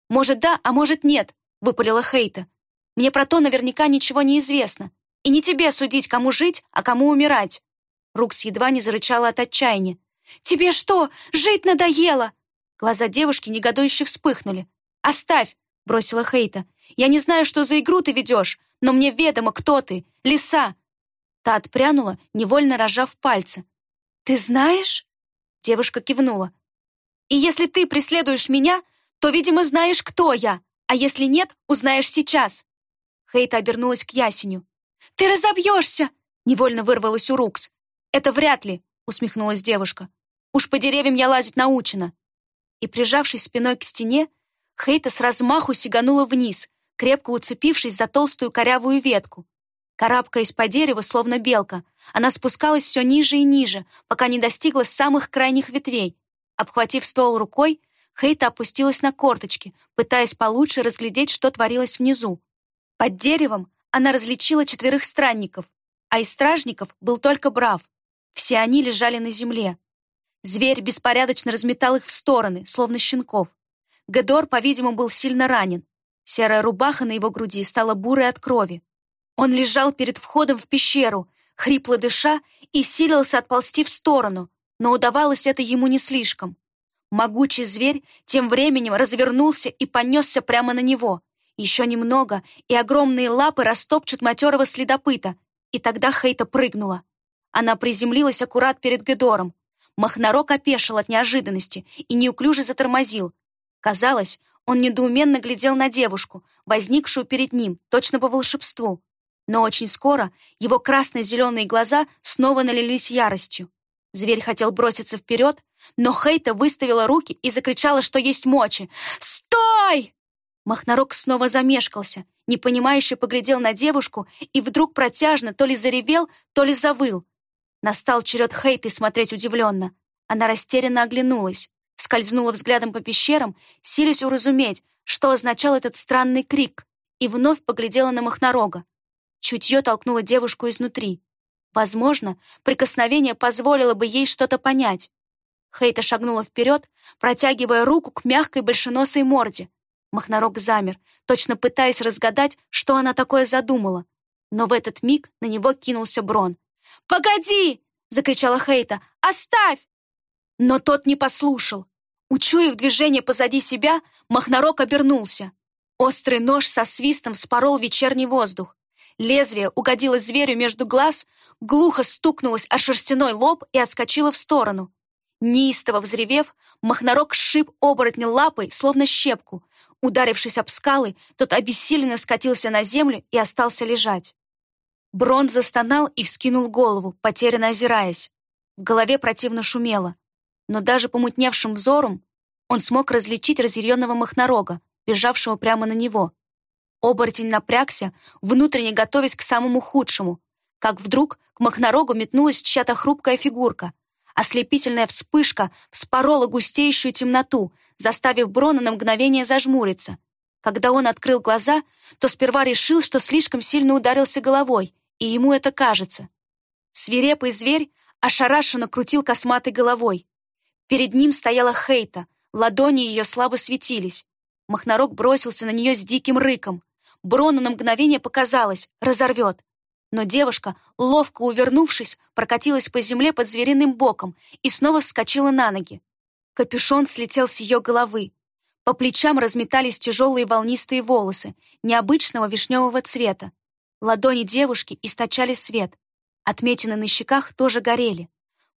«Может, да, а может, нет!» — выпалила Хейта. «Мне про то наверняка ничего не известно. И не тебе судить, кому жить, а кому умирать!» Рукс едва не зарычала от отчаяния. «Тебе что, жить надоело?» Глаза девушки негодующе вспыхнули. «Оставь!» — бросила Хейта. «Я не знаю, что за игру ты ведешь, но мне ведомо, кто ты. Лиса!» Та отпрянула, невольно разжав пальцы. «Ты знаешь?» Девушка кивнула. «И если ты преследуешь меня, то, видимо, знаешь, кто я, а если нет, узнаешь сейчас». Хейта обернулась к ясеню. «Ты разобьешься!» — невольно вырвалась у Рукс. «Это вряд ли», — усмехнулась девушка. «Уж по деревьям я лазить научена» и, прижавшись спиной к стене, Хейта с размаху сиганула вниз, крепко уцепившись за толстую корявую ветку. Карабкаясь по дереву, словно белка, она спускалась все ниже и ниже, пока не достигла самых крайних ветвей. Обхватив ствол рукой, Хейта опустилась на корточки, пытаясь получше разглядеть, что творилось внизу. Под деревом она различила четверых странников, а из стражников был только Брав. Все они лежали на земле. Зверь беспорядочно разметал их в стороны, словно щенков. Гедор, по-видимому, был сильно ранен. Серая рубаха на его груди стала бурой от крови. Он лежал перед входом в пещеру, хрипло дыша, и силился отползти в сторону, но удавалось это ему не слишком. Могучий зверь тем временем развернулся и понесся прямо на него. Еще немного, и огромные лапы растопчут матерого следопыта, и тогда Хейта прыгнула. Она приземлилась аккурат перед Гедором, Махнарок опешил от неожиданности и неуклюже затормозил. Казалось, он недоуменно глядел на девушку, возникшую перед ним, точно по волшебству. Но очень скоро его красно-зеленые глаза снова налились яростью. Зверь хотел броситься вперед, но Хейта выставила руки и закричала, что есть мочи. «Стой!» Махнарок снова замешкался, непонимающе поглядел на девушку и вдруг протяжно то ли заревел, то ли завыл. Настал черед Хейты смотреть удивленно. Она растерянно оглянулась, скользнула взглядом по пещерам, силясь уразуметь, что означал этот странный крик, и вновь поглядела на Махнорога. Чутье толкнуло девушку изнутри. Возможно, прикосновение позволило бы ей что-то понять. Хейта шагнула вперед, протягивая руку к мягкой большеносой морде. Махнорог замер, точно пытаясь разгадать, что она такое задумала. Но в этот миг на него кинулся Брон. «Погоди!» — закричала Хейта. «Оставь!» Но тот не послушал. Учуяв движение позади себя, Махнарок обернулся. Острый нож со свистом вспорол вечерний воздух. Лезвие угодило зверю между глаз, глухо стукнулось о шерстяной лоб и отскочило в сторону. Неистово взревев, Махнарок сшиб оборотня лапой, словно щепку. Ударившись об скалы, тот обессиленно скатился на землю и остался лежать. Брон застонал и вскинул голову, потерянно озираясь. В голове противно шумело но даже помутневшим взором он смог различить разъяренного махнорога, бежавшего прямо на него. Оборотень напрягся, внутренне готовясь к самому худшему, как вдруг к махнорогу метнулась чья-то хрупкая фигурка. Ослепительная вспышка вспорола густеющую темноту, заставив Брона на мгновение зажмуриться. Когда он открыл глаза, то сперва решил, что слишком сильно ударился головой, и ему это кажется. Свирепый зверь ошарашенно крутил косматой головой. Перед ним стояла Хейта, ладони ее слабо светились. Махнарок бросился на нее с диким рыком. Брону на мгновение показалось, разорвет. Но девушка, ловко увернувшись, прокатилась по земле под звериным боком и снова вскочила на ноги. Капюшон слетел с ее головы. По плечам разметались тяжелые волнистые волосы, необычного вишневого цвета. Ладони девушки источали свет. Отметины на щеках тоже горели.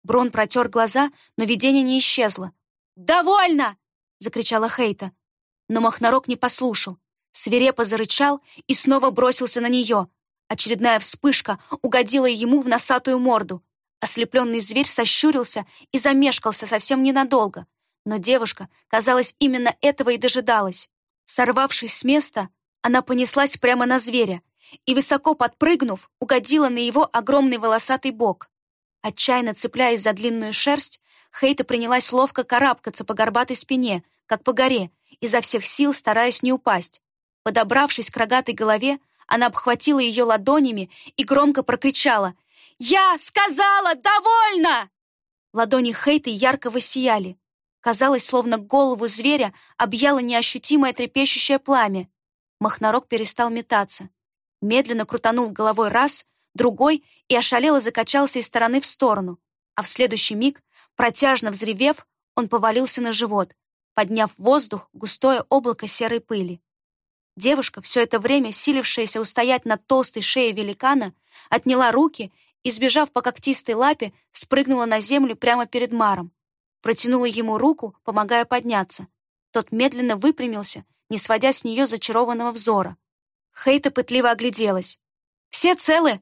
Брон протер глаза, но видение не исчезло. «Довольно!» — закричала Хейта. Но Махнарок не послушал. Свирепо зарычал и снова бросился на нее. Очередная вспышка угодила ему в носатую морду. Ослепленный зверь сощурился и замешкался совсем ненадолго. Но девушка, казалось, именно этого и дожидалась. Сорвавшись с места, она понеслась прямо на зверя и, высоко подпрыгнув, угодила на его огромный волосатый бок. Отчаянно цепляясь за длинную шерсть, Хейта принялась ловко карабкаться по горбатой спине, как по горе, изо всех сил стараясь не упасть. Подобравшись к рогатой голове, она обхватила ее ладонями и громко прокричала «Я сказала, довольно!» Ладони Хейты ярко воссияли. Казалось, словно голову зверя объяло неощутимое трепещущее пламя. Махнарок перестал метаться. Медленно крутанул головой раз, другой и ошалело закачался из стороны в сторону, а в следующий миг, протяжно взревев, он повалился на живот, подняв в воздух густое облако серой пыли. Девушка, все это время силившаяся устоять над толстой шеей великана, отняла руки и, сбежав по когтистой лапе, спрыгнула на землю прямо перед Маром. Протянула ему руку, помогая подняться. Тот медленно выпрямился, не сводя с нее зачарованного взора. Хейта пытливо огляделась. «Все целы?»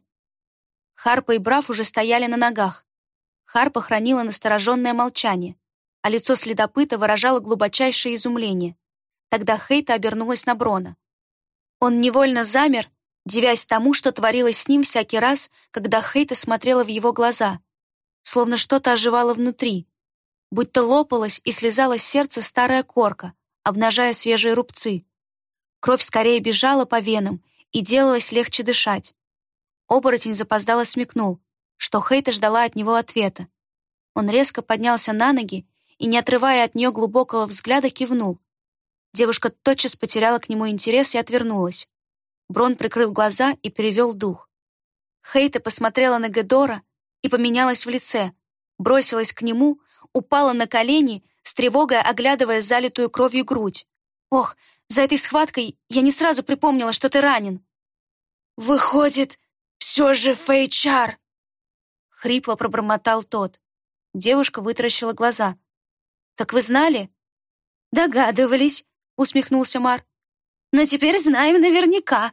Харпа и Браф уже стояли на ногах. Харпа хранила настороженное молчание, а лицо следопыта выражало глубочайшее изумление. Тогда Хейта обернулась на Брона. Он невольно замер, дивясь тому, что творилось с ним всякий раз, когда Хейта смотрела в его глаза, словно что-то оживало внутри, будто лопалось и слезалось сердце старая корка, обнажая свежие рубцы. Кровь скорее бежала по венам и делалось легче дышать. Оборотень запоздало смекнул, что Хейта ждала от него ответа. Он резко поднялся на ноги и, не отрывая от нее глубокого взгляда, кивнул. Девушка тотчас потеряла к нему интерес и отвернулась. Брон прикрыл глаза и перевел дух. Хейта посмотрела на Гедора и поменялась в лице, бросилась к нему, упала на колени, с тревогой оглядывая залитую кровью грудь. «Ох, за этой схваткой я не сразу припомнила, что ты ранен». «Выходит, все же Фейчар!» Хрипло пробормотал тот. Девушка вытаращила глаза. «Так вы знали?» «Догадывались», — усмехнулся Мар. «Но теперь знаем наверняка».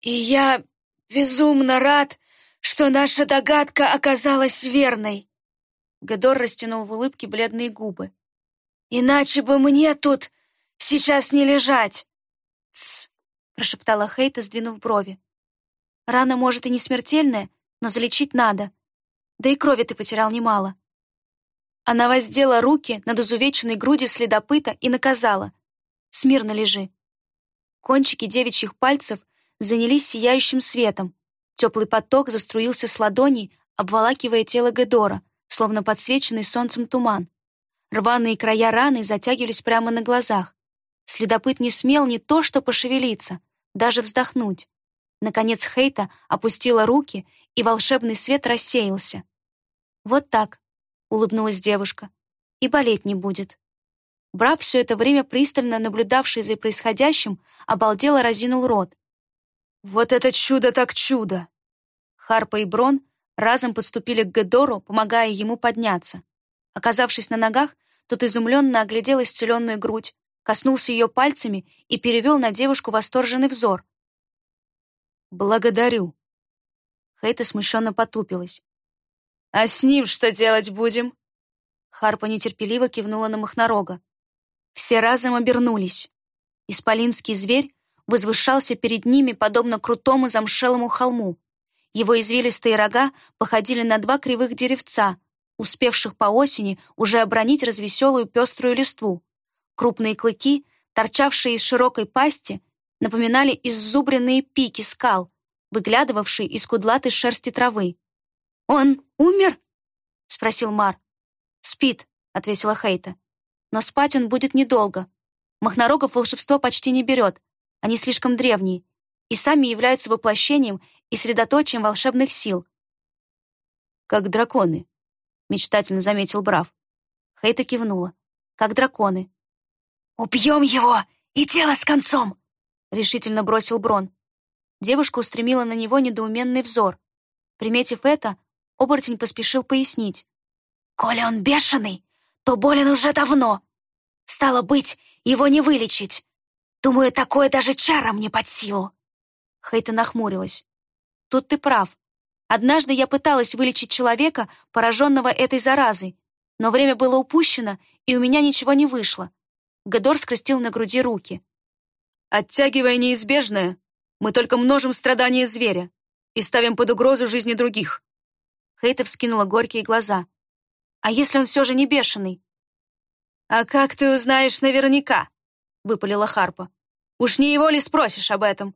«И я безумно рад, что наша догадка оказалась верной». Гедор растянул в улыбке бледные губы. «Иначе бы мне тут сейчас не лежать!» «Тсс!» — прошептала Хейта, сдвинув брови. Рана, может, и не смертельная, но залечить надо. Да и крови ты потерял немало. Она воздела руки над изувеченной груди следопыта и наказала. «Смирно лежи». Кончики девичьих пальцев занялись сияющим светом. Теплый поток заструился с ладоней, обволакивая тело Гедора, словно подсвеченный солнцем туман. Рваные края раны затягивались прямо на глазах. Следопыт не смел ни то что пошевелиться, даже вздохнуть. Наконец Хейта опустила руки, и волшебный свет рассеялся. «Вот так», — улыбнулась девушка, — «и болеть не будет». Брав все это время пристально наблюдавший за происходящим, обалдело разинул рот. «Вот это чудо так чудо!» Харпа и Брон разом подступили к Гедору, помогая ему подняться. Оказавшись на ногах, тот изумленно оглядел исцеленную грудь, коснулся ее пальцами и перевел на девушку восторженный взор. «Благодарю». Хейта смущенно потупилась. «А с ним что делать будем?» Харпа нетерпеливо кивнула на Махнорога. Все разом обернулись. Исполинский зверь возвышался перед ними, подобно крутому замшелому холму. Его извилистые рога походили на два кривых деревца, успевших по осени уже обронить развеселую пеструю листву. Крупные клыки, торчавшие из широкой пасти, напоминали иззубренные пики скал, выглядывавшие из кудлатой шерсти травы. «Он умер?» — спросил Мар. «Спит», — ответила Хейта. «Но спать он будет недолго. Махнорогов волшебство почти не берет. Они слишком древние и сами являются воплощением и средоточием волшебных сил. «Как драконы», — мечтательно заметил Брав. Хейта кивнула. «Как драконы». «Убьем его, и дело с концом!» — решительно бросил Брон. Девушка устремила на него недоуменный взор. Приметив это, оборотень поспешил пояснить. «Коли он бешеный, то болен уже давно. Стало быть, его не вылечить. Думаю, такое даже чарам не под силу». Хейта нахмурилась. «Тут ты прав. Однажды я пыталась вылечить человека, пораженного этой заразой, но время было упущено, и у меня ничего не вышло». Гадор скрестил на груди руки. «Оттягивая неизбежное, мы только множим страдания зверя и ставим под угрозу жизни других». Хейта вскинула горькие глаза. «А если он все же не бешеный?» «А как ты узнаешь наверняка?» — выпалила Харпа. «Уж не его ли спросишь об этом?»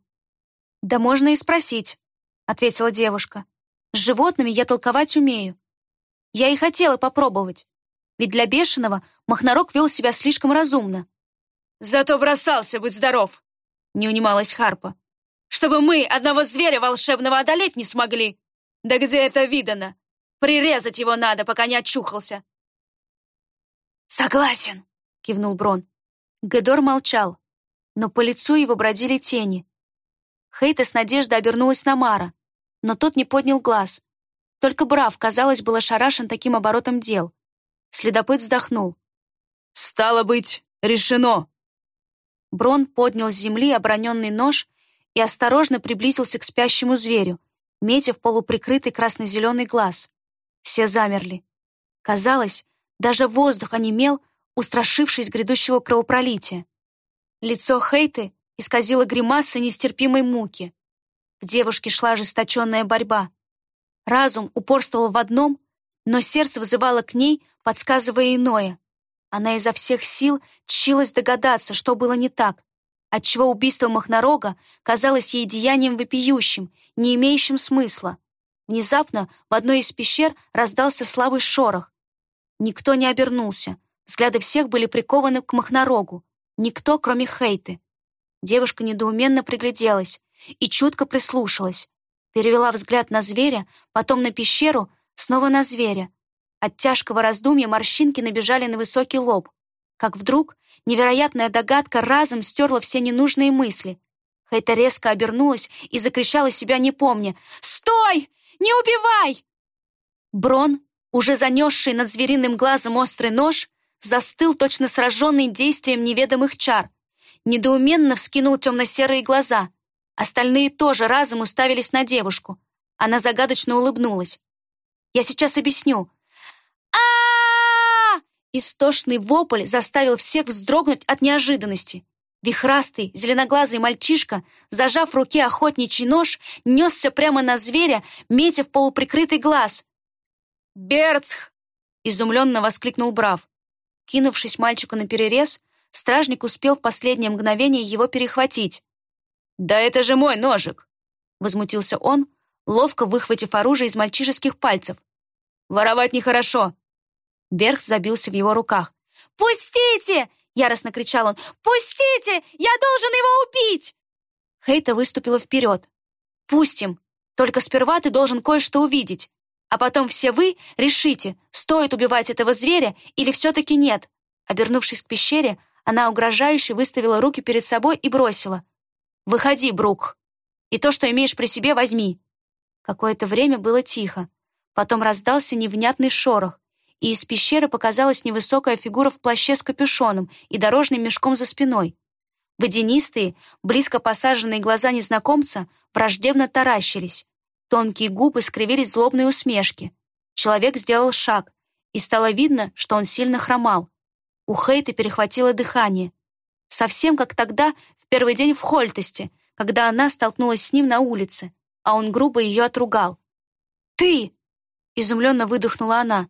«Да можно и спросить», — ответила девушка. «С животными я толковать умею. Я и хотела попробовать, ведь для бешеного Махнарок вел себя слишком разумно». «Зато бросался быть здоров», — не унималась Харпа. «Чтобы мы одного зверя волшебного одолеть не смогли. Да где это видано? Прирезать его надо, пока не очухался». «Согласен», — кивнул Брон. Гедор молчал, но по лицу его бродили тени. Хейта с надеждой обернулась на Мара, но тот не поднял глаз. Только Брав, казалось, был ошарашен таким оборотом дел. Следопыт вздохнул. «Стало быть, решено!» Брон поднял с земли оброненный нож и осторожно приблизился к спящему зверю, метя в полуприкрытый красно-зеленый глаз. Все замерли. Казалось, даже воздух онемел, устрашившись грядущего кровопролития. Лицо Хейты исказило гримаса нестерпимой муки. В девушке шла ожесточенная борьба. Разум упорствовал в одном, но сердце вызывало к ней, подсказывая иное. Она изо всех сил тщилась догадаться, что было не так, отчего убийство Махнорога казалось ей деянием вопиющим, не имеющим смысла. Внезапно в одной из пещер раздался слабый шорох. Никто не обернулся. Взгляды всех были прикованы к Махнорогу. Никто, кроме Хейты. Девушка недоуменно пригляделась и чутко прислушалась. Перевела взгляд на зверя, потом на пещеру, снова на зверя. От тяжкого раздумья морщинки набежали на высокий лоб. Как вдруг невероятная догадка разом стерла все ненужные мысли. Хейта резко обернулась и закричала себя, не помня. «Стой! Не убивай!» Брон уже занесший над звериным глазом острый нож, застыл, точно сраженный действием неведомых чар. Недоуменно вскинул темно-серые глаза. Остальные тоже разом уставились на девушку. Она загадочно улыбнулась. «Я сейчас объясню». Истошный вопль заставил всех вздрогнуть от неожиданности. Вихрастый, зеленоглазый мальчишка, зажав в руке охотничий нож, несся прямо на зверя, метя в полуприкрытый глаз. «Берцх!» — изумленно воскликнул Брав. Кинувшись мальчику на перерез, стражник успел в последнее мгновение его перехватить. «Да это же мой ножик!» — возмутился он, ловко выхватив оружие из мальчишеских пальцев. «Воровать нехорошо!» Берх забился в его руках. «Пустите!» — яростно кричал он. «Пустите! Я должен его убить!» Хейта выступила вперед. «Пустим. Только сперва ты должен кое-что увидеть. А потом все вы решите, стоит убивать этого зверя или все-таки нет. Обернувшись к пещере, она угрожающе выставила руки перед собой и бросила. «Выходи, Брук, и то, что имеешь при себе, возьми». Какое-то время было тихо. Потом раздался невнятный шорох, и из пещеры показалась невысокая фигура в плаще с капюшоном и дорожным мешком за спиной. Водянистые, близко посаженные глаза незнакомца враждебно таращились. Тонкие губы скривились злобной усмешки. Человек сделал шаг, и стало видно, что он сильно хромал. У Хейта перехватило дыхание. Совсем как тогда, в первый день в Хольтесте, когда она столкнулась с ним на улице, а он грубо ее отругал. «Ты!» — изумленно выдохнула она.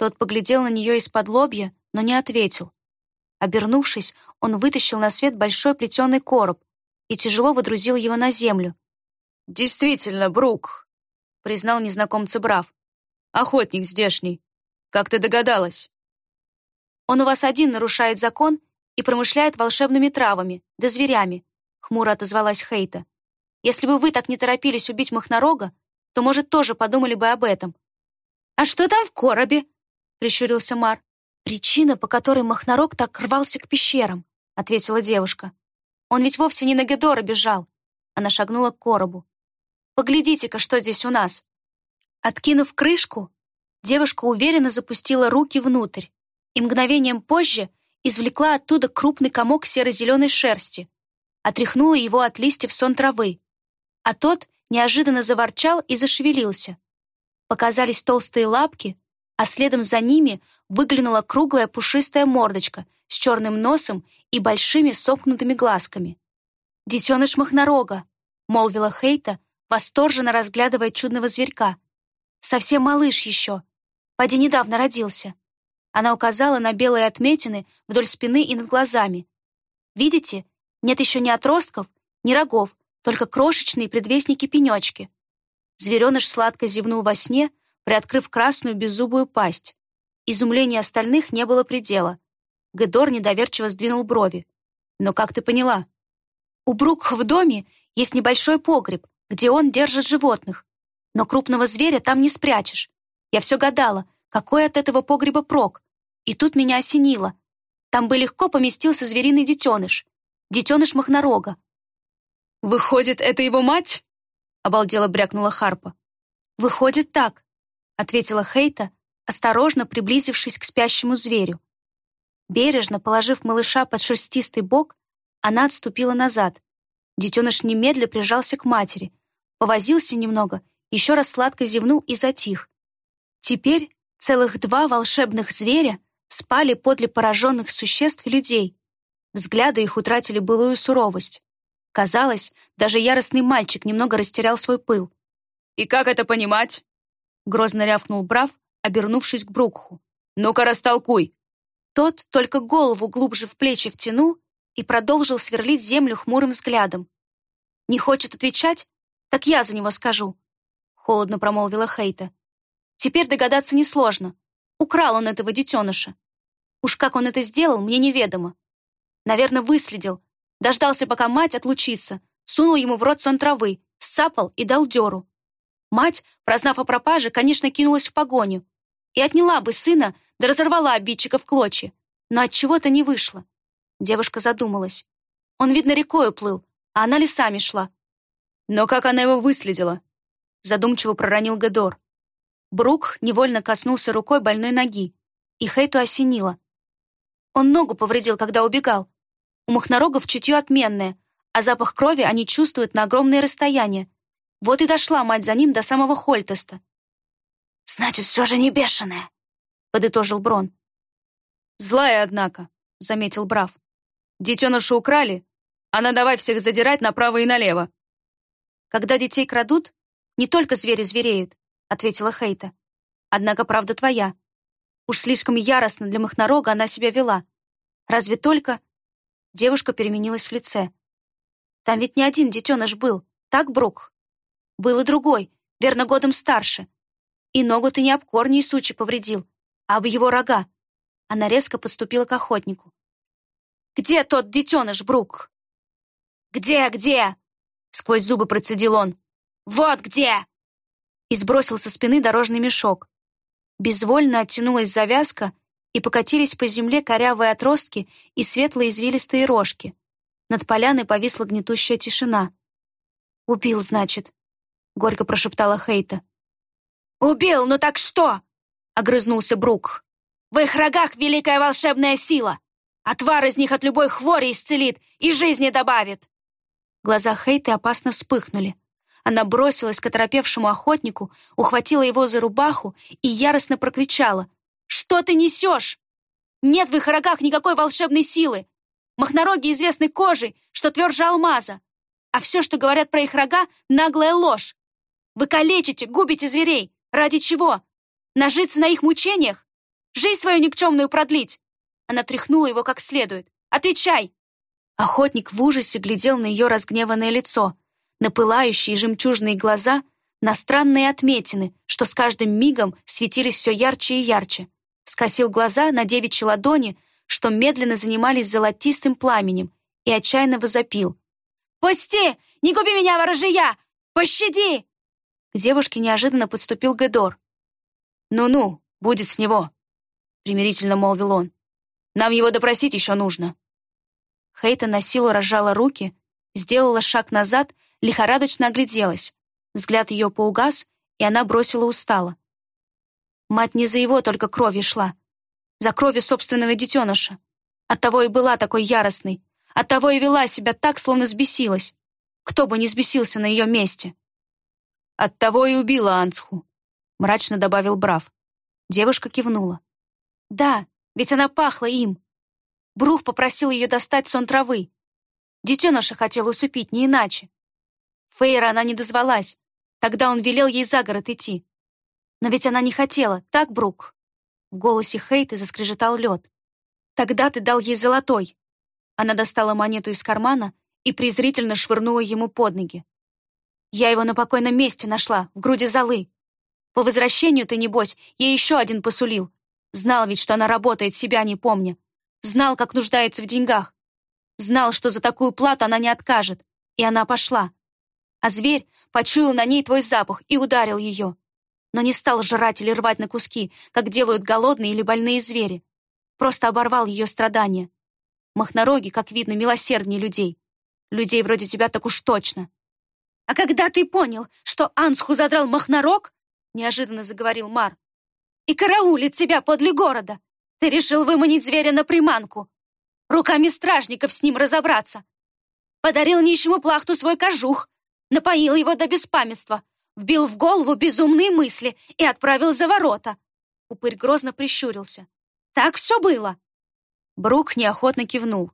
Тот поглядел на нее из-под лобья, но не ответил. Обернувшись, он вытащил на свет большой плетеный короб и тяжело водрузил его на землю. «Действительно, Брук», — признал незнакомца Брав. «Охотник здешний. Как ты догадалась?» «Он у вас один нарушает закон и промышляет волшебными травами, да зверями», — хмуро отозвалась Хейта. «Если бы вы так не торопились убить Махнорога, то, может, тоже подумали бы об этом». «А что там в коробе?» — прищурился Мар. «Причина, по которой Махнорог так рвался к пещерам», — ответила девушка. «Он ведь вовсе не на Гедора бежал». Она шагнула к коробу. Поглядите-ка, что здесь у нас!» Откинув крышку, девушка уверенно запустила руки внутрь и мгновением позже извлекла оттуда крупный комок серо-зеленой шерсти, отряхнула его от листьев сон травы, а тот неожиданно заворчал и зашевелился. Показались толстые лапки, а следом за ними выглянула круглая пушистая мордочка с черным носом и большими сомкнутыми глазками. «Детеныш махнорога», — молвила Хейта, восторженно разглядывая чудного зверька. «Совсем малыш еще. Поди недавно родился». Она указала на белые отметины вдоль спины и над глазами. «Видите, нет еще ни отростков, ни рогов, только крошечные предвестники-пенечки». Звереныш сладко зевнул во сне, приоткрыв красную беззубую пасть. Изумлению остальных не было предела. Гедор недоверчиво сдвинул брови. «Но как ты поняла?» «У Брук в доме есть небольшой погреб, где он держит животных. Но крупного зверя там не спрячешь. Я все гадала, какой от этого погреба прок. И тут меня осенило. Там бы легко поместился звериный детеныш. Детеныш махнорога. «Выходит, это его мать?» — обалдело брякнула Харпа. «Выходит так», — ответила Хейта, осторожно приблизившись к спящему зверю. Бережно положив малыша под шерстистый бок, она отступила назад. Детеныш немедля прижался к матери, повозился немного, еще раз сладко зевнул и затих. Теперь целых два волшебных зверя спали подле пораженных существ людей. Взгляды их утратили былую суровость. Казалось, даже яростный мальчик немного растерял свой пыл. «И как это понимать?» Грозно рявкнул Брав, обернувшись к Брукху. «Ну-ка, растолкуй!» Тот только голову глубже в плечи втянул и продолжил сверлить землю хмурым взглядом. «Не хочет отвечать? «Так я за него скажу», — холодно промолвила Хейта. «Теперь догадаться несложно. Украл он этого детеныша. Уж как он это сделал, мне неведомо. Наверное, выследил, дождался, пока мать отлучится, сунул ему в рот сон травы, сцапал и дал дёру. Мать, прознав о пропаже, конечно, кинулась в погоню и отняла бы сына, да разорвала обидчика в клочья, но от чего то не вышло. Девушка задумалась. Он, видно, рекой уплыл, а она лесами шла. «Но как она его выследила?» Задумчиво проронил Гедор. Брук невольно коснулся рукой больной ноги, и Хейту осенило. Он ногу повредил, когда убегал. У махнорогов чутье отменное, а запах крови они чувствуют на огромные расстояния. Вот и дошла мать за ним до самого Хольтеста. «Значит, все же не бешеная», — подытожил Брон. «Злая, однако», — заметил Брав. «Детеныша украли, а надавай всех задирать направо и налево. «Когда детей крадут, не только звери звереют», — ответила Хейта. «Однако правда твоя. Уж слишком яростно для Махнорога она себя вела. Разве только...» Девушка переменилась в лице. «Там ведь не один детеныш был, так, Брук?» «Был и другой, верно, годом старше. И ногу ты не об корни и сучи повредил, а об его рога». Она резко подступила к охотнику. «Где тот детеныш, Брук?» «Где, где?» Сквозь зубы процедил он. «Вот где!» И сбросил со спины дорожный мешок. Безвольно оттянулась завязка, и покатились по земле корявые отростки и светлые извилистые рожки. Над поляной повисла гнетущая тишина. «Убил, значит», — горько прошептала Хейта. «Убил, ну так что?» — огрызнулся Брук. «В их рогах великая волшебная сила. Отвар из них от любой хвори исцелит и жизни добавит». Глаза Хейты опасно вспыхнули. Она бросилась к оторопевшему охотнику, ухватила его за рубаху и яростно прокричала. «Что ты несешь? Нет в их рогах никакой волшебной силы. Махнороги известны кожей, что тверже алмаза. А все, что говорят про их рога, наглая ложь. Вы калечите, губите зверей. Ради чего? Нажиться на их мучениях? Жизнь свою никчемную продлить?» Она тряхнула его как следует. «Отвечай!» Охотник в ужасе глядел на ее разгневанное лицо, на пылающие жемчужные глаза, на странные отметины, что с каждым мигом светились все ярче и ярче. Скосил глаза на девичьи ладони, что медленно занимались золотистым пламенем, и отчаянно возопил. «Пусти! Не губи меня, ворожия! Пощади!» К девушке неожиданно подступил Гедор. «Ну-ну, будет с него», — примирительно молвил он. «Нам его допросить еще нужно». Хейта на силу разжала руки, сделала шаг назад, лихорадочно огляделась. Взгляд ее поугас, и она бросила устало. Мать не за его только кровью шла. За кровью собственного детеныша. Оттого и была такой яростной. Оттого и вела себя так, словно сбесилась. Кто бы не сбесился на ее месте. Оттого и убила Ансху, мрачно добавил Брав. Девушка кивнула. Да, ведь она пахла им. Брух попросил ее достать сон травы. Детеныша хотел усыпить, не иначе. Фейра она не дозвалась. Тогда он велел ей за город идти. Но ведь она не хотела, так, Брук? В голосе Хейты заскрежетал лед. Тогда ты дал ей золотой. Она достала монету из кармана и презрительно швырнула ему под ноги. Я его на покойном месте нашла, в груди золы. По возвращению ты, небось, ей еще один посулил. Знал ведь, что она работает, себя не помня. Знал, как нуждается в деньгах. Знал, что за такую плату она не откажет. И она пошла. А зверь почуял на ней твой запах и ударил ее. Но не стал жрать или рвать на куски, как делают голодные или больные звери. Просто оборвал ее страдания. Махнороги, как видно, милосерднее людей. Людей вроде тебя так уж точно. «А когда ты понял, что Ансху задрал Махнорог?» — неожиданно заговорил Мар. «И караулит тебя подле города. Ты решил выманить зверя на приманку. Руками стражников с ним разобраться. Подарил нищему плахту свой кожух, напоил его до беспамятства, вбил в голову безумные мысли и отправил за ворота. Упырь грозно прищурился. Так все было. Брук неохотно кивнул.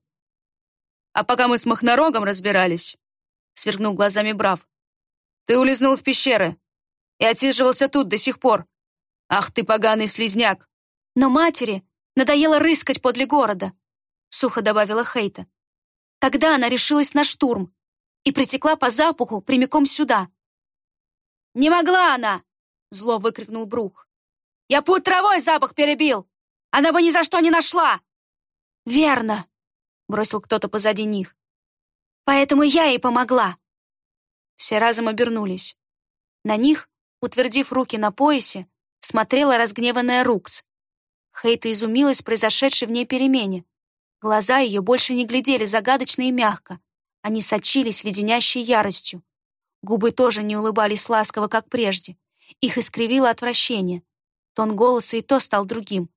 А пока мы с Махнорогом разбирались, сверкнул глазами Брав, ты улизнул в пещеры и отсиживался тут до сих пор. Ах ты поганый слизняк! Но матери Надоело рыскать подле города», — сухо добавила Хейта. Тогда она решилась на штурм и притекла по запаху прямиком сюда. «Не могла она!» — зло выкрикнул Брух. «Я путь травой запах перебил! Она бы ни за что не нашла!» «Верно!» — бросил кто-то позади них. «Поэтому я ей помогла!» Все разом обернулись. На них, утвердив руки на поясе, смотрела разгневанная Рукс. Хейта изумилась произошедшей в ней перемене. Глаза ее больше не глядели загадочно и мягко. Они сочились леденящей яростью. Губы тоже не улыбались ласково, как прежде. Их искривило отвращение. Тон голоса и то стал другим.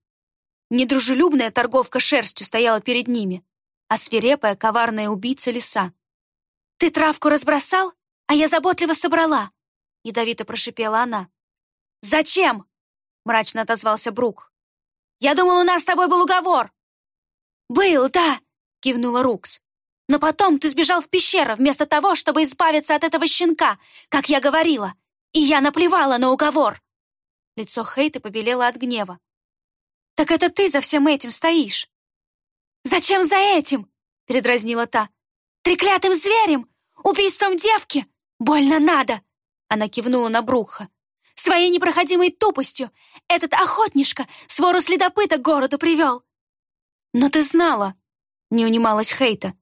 Недружелюбная торговка шерстью стояла перед ними, а свирепая, коварная убийца лиса. «Ты травку разбросал, а я заботливо собрала», — ядовито прошипела она. «Зачем?» — мрачно отозвался Брук. Я думал, у нас с тобой был уговор!» «Был, да!» — кивнула Рукс. «Но потом ты сбежал в пещеру вместо того, чтобы избавиться от этого щенка, как я говорила. И я наплевала на уговор!» Лицо Хейта побелело от гнева. «Так это ты за всем этим стоишь?» «Зачем за этим?» — передразнила та. «Треклятым зверем! Убийством девки! Больно надо!» Она кивнула на Бруха. Своей непроходимой тупостью этот охотнишка свору следопыта к городу привел. Но ты знала, не унималась Хейта.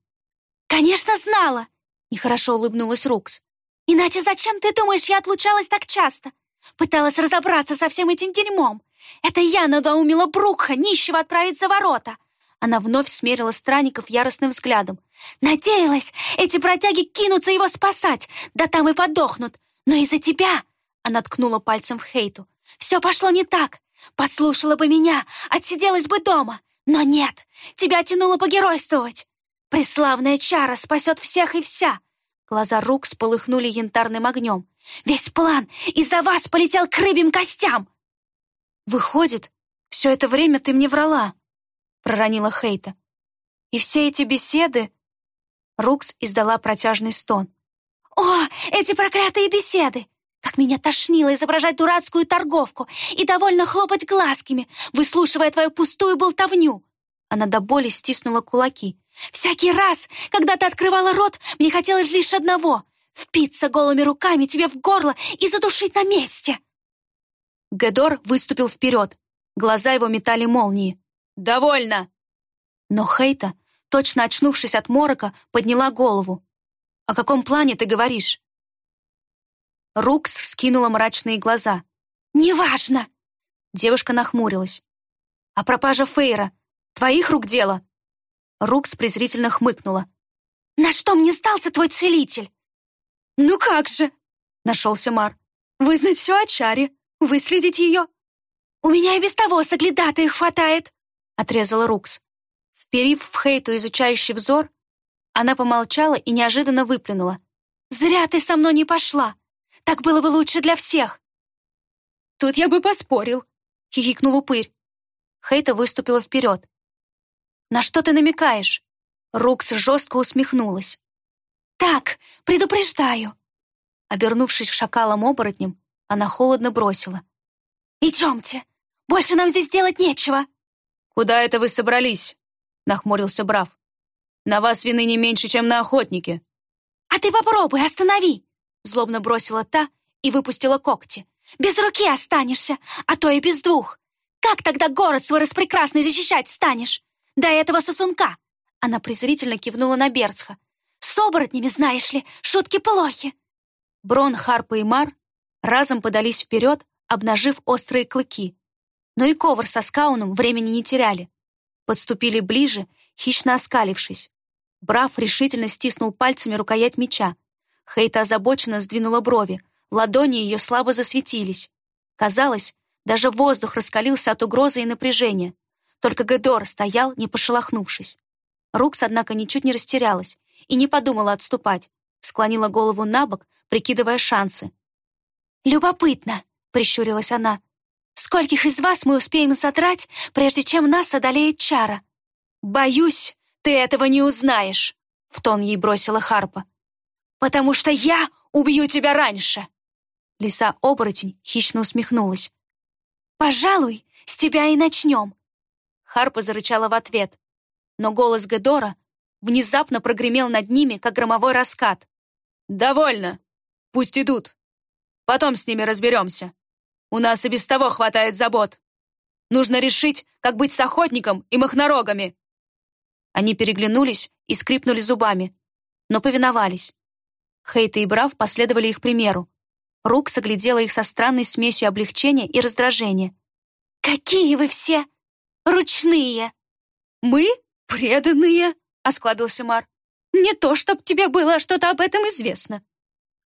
Конечно, знала, нехорошо улыбнулась Рукс. Иначе зачем ты думаешь, я отлучалась так часто? Пыталась разобраться со всем этим дерьмом, Это я надоумила Брукха, нищего, отправить за ворота!» Она вновь смерила странников яростным взглядом. «Надеялась, эти бродяги кинутся его спасать, да там и подохнут. Но из-за тебя...» Она ткнула пальцем в Хейту. «Все пошло не так. Послушала бы меня, отсиделась бы дома. Но нет, тебя тянуло погеройствовать. Преславная чара спасет всех и вся. Глаза рук сполыхнули янтарным огнем. Весь план из-за вас полетел к рыбьим костям. Выходит, все это время ты мне врала, проронила Хейта. И все эти беседы... Рукс издала протяжный стон. «О, эти проклятые беседы! Как меня тошнило изображать дурацкую торговку и довольно хлопать глазками, выслушивая твою пустую болтовню!» Она до боли стиснула кулаки. «Всякий раз, когда ты открывала рот, мне хотелось лишь одного — впиться голыми руками тебе в горло и задушить на месте!» Гедор выступил вперед. Глаза его метали молнии. «Довольно!» Но Хейта, точно очнувшись от морока, подняла голову. «О каком плане ты говоришь?» Рукс вскинула мрачные глаза. «Неважно!» Девушка нахмурилась. «А пропажа Фейра? Твоих рук дело?» Рукс презрительно хмыкнула. «На что мне сдался твой целитель?» «Ну как же!» — нашелся Мар. «Вызнать все о чаре, выследить ее». «У меня и без того соглядатаев хватает!» — отрезала Рукс. Вперив в Хейту изучающий взор, она помолчала и неожиданно выплюнула. «Зря ты со мной не пошла! Так было бы лучше для всех!» «Тут я бы поспорил!» — хихикнул упырь. Хейта выступила вперед. «На что ты намекаешь?» Рукс жестко усмехнулась. «Так, предупреждаю!» Обернувшись к шакалам-оборотням, она холодно бросила. «Идемте! Больше нам здесь делать нечего!» «Куда это вы собрались?» — нахмурился Брав. «На вас вины не меньше, чем на охотнике». «А ты попробуй, останови!» Злобно бросила та и выпустила когти. «Без руки останешься, а то и без двух. Как тогда город свой распрекрасный защищать станешь? До этого сосунка!» Она презрительно кивнула на Берцха. «С оборотнями, знаешь ли, шутки плохи!» Брон, Харпа и Мар разом подались вперед, обнажив острые клыки. Но и Ковар со Скауном времени не теряли. Подступили ближе, хищно оскалившись. Брав решительно стиснул пальцами рукоять меча, Хейта озабоченно сдвинула брови, ладони ее слабо засветились. Казалось, даже воздух раскалился от угрозы и напряжения. Только Гедор стоял, не пошелохнувшись. Рукс, однако, ничуть не растерялась и не подумала отступать. Склонила голову на бок, прикидывая шансы. «Любопытно», — прищурилась она. «Скольких из вас мы успеем задрать, прежде чем нас одолеет чара?» «Боюсь, ты этого не узнаешь», — в тон ей бросила Харпа потому что я убью тебя раньше!» Лиса-оборотень хищно усмехнулась. «Пожалуй, с тебя и начнем!» Харпа зарычала в ответ, но голос Гедора внезапно прогремел над ними, как громовой раскат. «Довольно! Пусть идут! Потом с ними разберемся. У нас и без того хватает забот. Нужно решить, как быть с охотником и махнорогами!» Они переглянулись и скрипнули зубами, но повиновались. Хейта и Брав последовали их примеру. Рукс оглядела их со странной смесью облегчения и раздражения. «Какие вы все ручные!» «Мы? Преданные?» — осклабился Мар. «Не то, чтоб тебе было что-то об этом известно».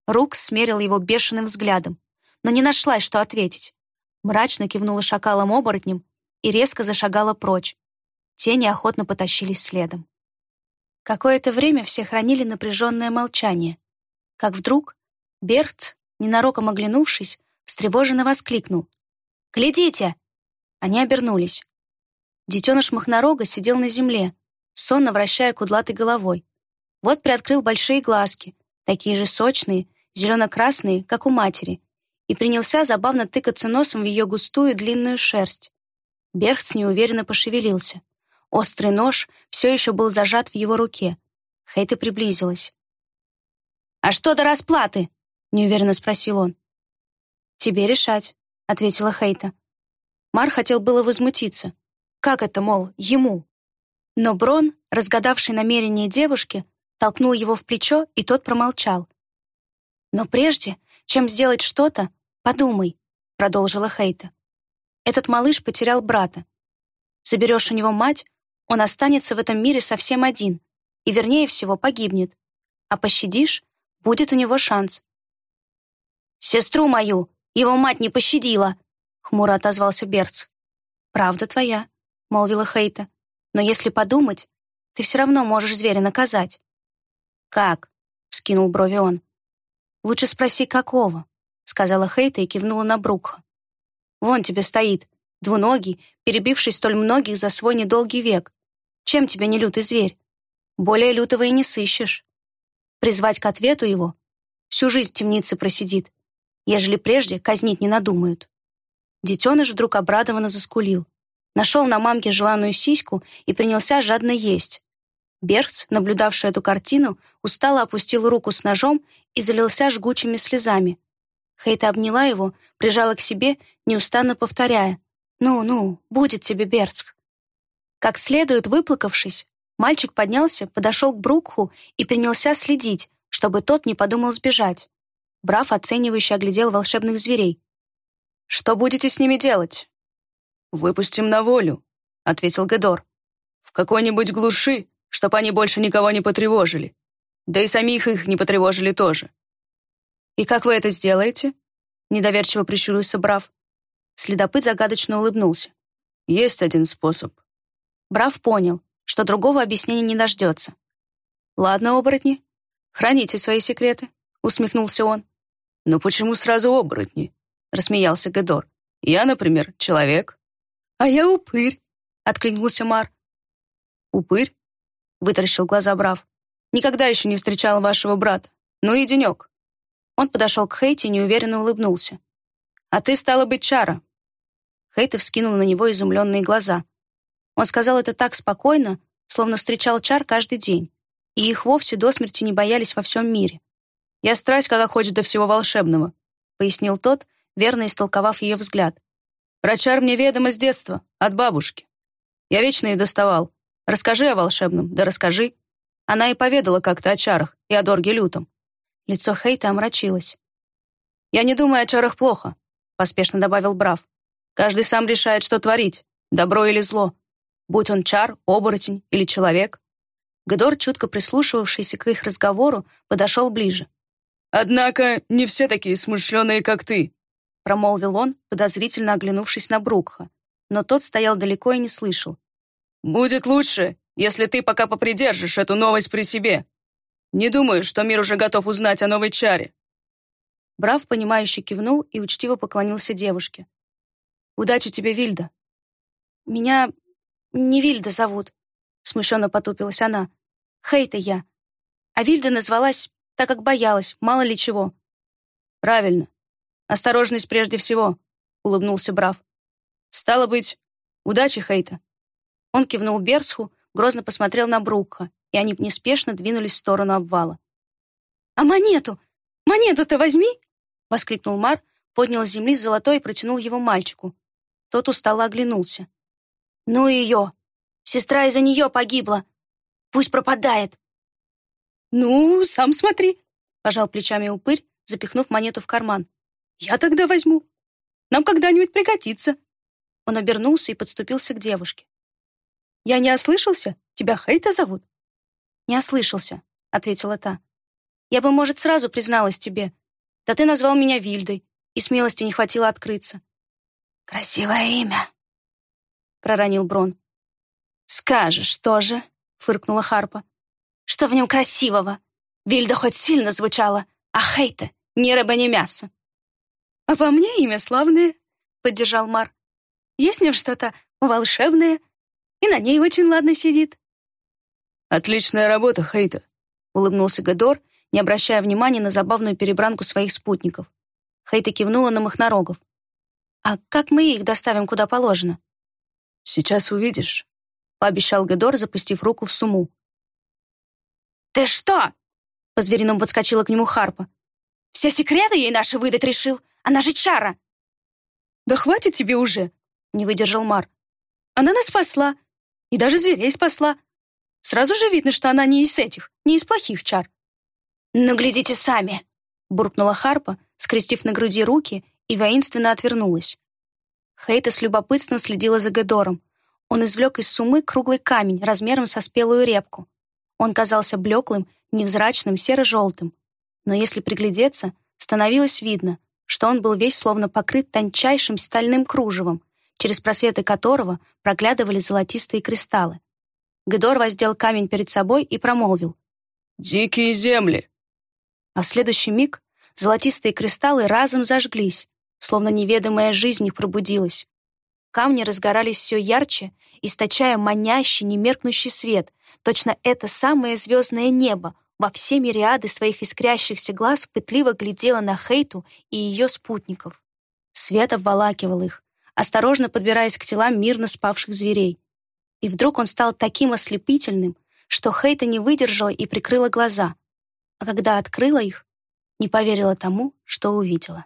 Рукс смерил его бешеным взглядом, но не нашла, что ответить. Мрачно кивнула шакалом-оборотнем и резко зашагала прочь. Тени охотно потащились следом. Какое-то время все хранили напряженное молчание как вдруг Берт, ненароком оглянувшись, встревоженно воскликнул. «Глядите!» Они обернулись. Детеныш Махнорога сидел на земле, сонно вращая кудлатой головой. Вот приоткрыл большие глазки, такие же сочные, зелено-красные, как у матери, и принялся забавно тыкаться носом в ее густую длинную шерсть. Берхц неуверенно пошевелился. Острый нож все еще был зажат в его руке. Хейта приблизилась. «А что до расплаты?» — неуверенно спросил он. «Тебе решать», — ответила Хейта. Мар хотел было возмутиться. Как это, мол, ему? Но Брон, разгадавший намерение девушки, толкнул его в плечо, и тот промолчал. «Но прежде, чем сделать что-то, подумай», — продолжила Хейта. Этот малыш потерял брата. Заберешь у него мать, он останется в этом мире совсем один и, вернее всего, погибнет. А пощадишь, будет у него шанс. «Сестру мою его мать не пощадила!» — хмуро отозвался Берц. «Правда твоя», — молвила Хейта. «Но если подумать, ты все равно можешь зверя наказать». «Как?» — вскинул брови он. «Лучше спроси, какого», — сказала Хейта и кивнула на Брукха. «Вон тебе стоит, двуногий, перебивший столь многих за свой недолгий век. Чем тебе не лютый зверь? Более лютого и не сыщешь. Призвать к ответу его всю жизнь в темнице просидит, ежели прежде казнить не надумают». Детеныш вдруг обрадованно заскулил. Нашел на мамке желанную сиську и принялся жадно есть. Берц, наблюдавший эту картину, устало опустил руку с ножом и залился жгучими слезами. Хейта обняла его, прижала к себе, неустанно повторяя «Ну-ну, будет тебе, Берцк». Как следует выплакавшись, мальчик поднялся, подошел к Брукху и принялся следить, чтобы тот не подумал сбежать. Брав оценивающе оглядел волшебных зверей. «Что будете с ними делать?» «Выпустим на волю», — ответил Гедор. «В какой-нибудь глуши, чтобы они больше никого не потревожили. Да и самих их не потревожили тоже». «И как вы это сделаете?» — недоверчиво прищурился Брав. Следопыт загадочно улыбнулся. «Есть один способ». Брав понял, что другого объяснения не дождется. «Ладно, оборотни, храните свои секреты», — усмехнулся он. «Но почему сразу оборотни?» — рассмеялся Гедор. «Я, например, человек». «А я упырь», — откликнулся Мар. «Упырь?» — вытаращил глаза Брав. «Никогда еще не встречал вашего брата. Ну и денек». Он подошел к Хейти и неуверенно улыбнулся. «А ты, стала быть, Чара». Хейта вскинул на него изумленные глаза. Он сказал это так спокойно, словно встречал Чар каждый день, и их вовсе до смерти не боялись во всем мире. «Я страсть, как охочет до всего волшебного», — пояснил тот, верно истолковав ее взгляд. «Про чар мне ведомо с детства, от бабушки. Я вечно ее доставал. Расскажи о волшебном, да расскажи». Она и поведала как-то о чарах и о Дорге Лютом. Лицо Хейта омрачилось. «Я не думаю о чарах плохо», — поспешно добавил Брав. «Каждый сам решает, что творить, добро или зло. Будь он чар, оборотень или человек». Гдор, чутко прислушивавшийся к их разговору, подошел ближе. «Однако не все такие смышленые, как ты», промолвил он, подозрительно оглянувшись на Брукха, но тот стоял далеко и не слышал. «Будет лучше, если ты пока попридержишь эту новость при себе. Не думаю, что мир уже готов узнать о новой чаре». Брав, понимающе кивнул и учтиво поклонился девушке. «Удачи тебе, Вильда». «Меня не Вильда зовут», — смущенно потупилась она. «Хейта я. А Вильда назвалась, так как боялась, мало ли чего». «Правильно. Осторожность прежде всего», — улыбнулся Брав. «Стало быть, удачи, Хейта». Он кивнул Берсху, грозно посмотрел на Брукха, и они неспешно двинулись в сторону обвала. «А монету? Монету-то возьми!» — воскликнул Мар, поднял с земли золотой и протянул его мальчику. Тот устало оглянулся. «Ну ее! Сестра из-за нее погибла! Пусть пропадает!» «Ну, сам смотри!» — пожал плечами упырь, запихнув монету в карман. «Я тогда возьму. Нам когда-нибудь пригодится». Он обернулся и подступился к девушке. «Я не ослышался? Тебя Хейта зовут?» «Не ослышался», — ответила та. «Я бы, может, сразу призналась тебе. Да ты назвал меня Вильдой, и смелости не хватило открыться». «Красивое имя», — проронил Брон. «Скажешь тоже», — фыркнула Харпа. «Что в нем красивого? Вильда хоть сильно звучала, а Хейта — ни рыба, ни мясо». «А по мне имя славное», — поддержал Мар. «Есть в нем что-то волшебное, и на ней очень ладно сидит». «Отличная работа, Хейта», — улыбнулся Гадор, не обращая внимания на забавную перебранку своих спутников. Хейта кивнула на махнорогов. «А как мы их доставим куда положено?» «Сейчас увидишь», — пообещал Гедор, запустив руку в сумму. «Ты что?» — по-звериному подскочила к нему Харпа. «Все секреты ей наши выдать решил? Она же чара!» «Да хватит тебе уже!» — не выдержал Мар. «Она нас спасла. И даже зверей спасла. Сразу же видно, что она не из этих, не из плохих чар». «Ну, глядите сами!» — буркнула Харпа, скрестив на груди руки и воинственно отвернулась. Хейта с любопытством следила за Гедором. Он извлек из сумы круглый камень размером со спелую репку. Он казался блеклым, невзрачным, серо-желтым. Но если приглядеться, становилось видно, что он был весь словно покрыт тончайшим стальным кружевом, через просветы которого проглядывали золотистые кристаллы. Гедор воздел камень перед собой и промолвил. «Дикие земли!» А в следующий миг золотистые кристаллы разом зажглись, словно неведомая жизнь их пробудилась. Камни разгорались все ярче, источая манящий, немеркнущий свет. Точно это самое звездное небо во все мириады своих искрящихся глаз пытливо глядело на Хейту и ее спутников. Свет обволакивал их, осторожно подбираясь к телам мирно спавших зверей. И вдруг он стал таким ослепительным, что Хейта не выдержала и прикрыла глаза, а когда открыла их, не поверила тому, что увидела.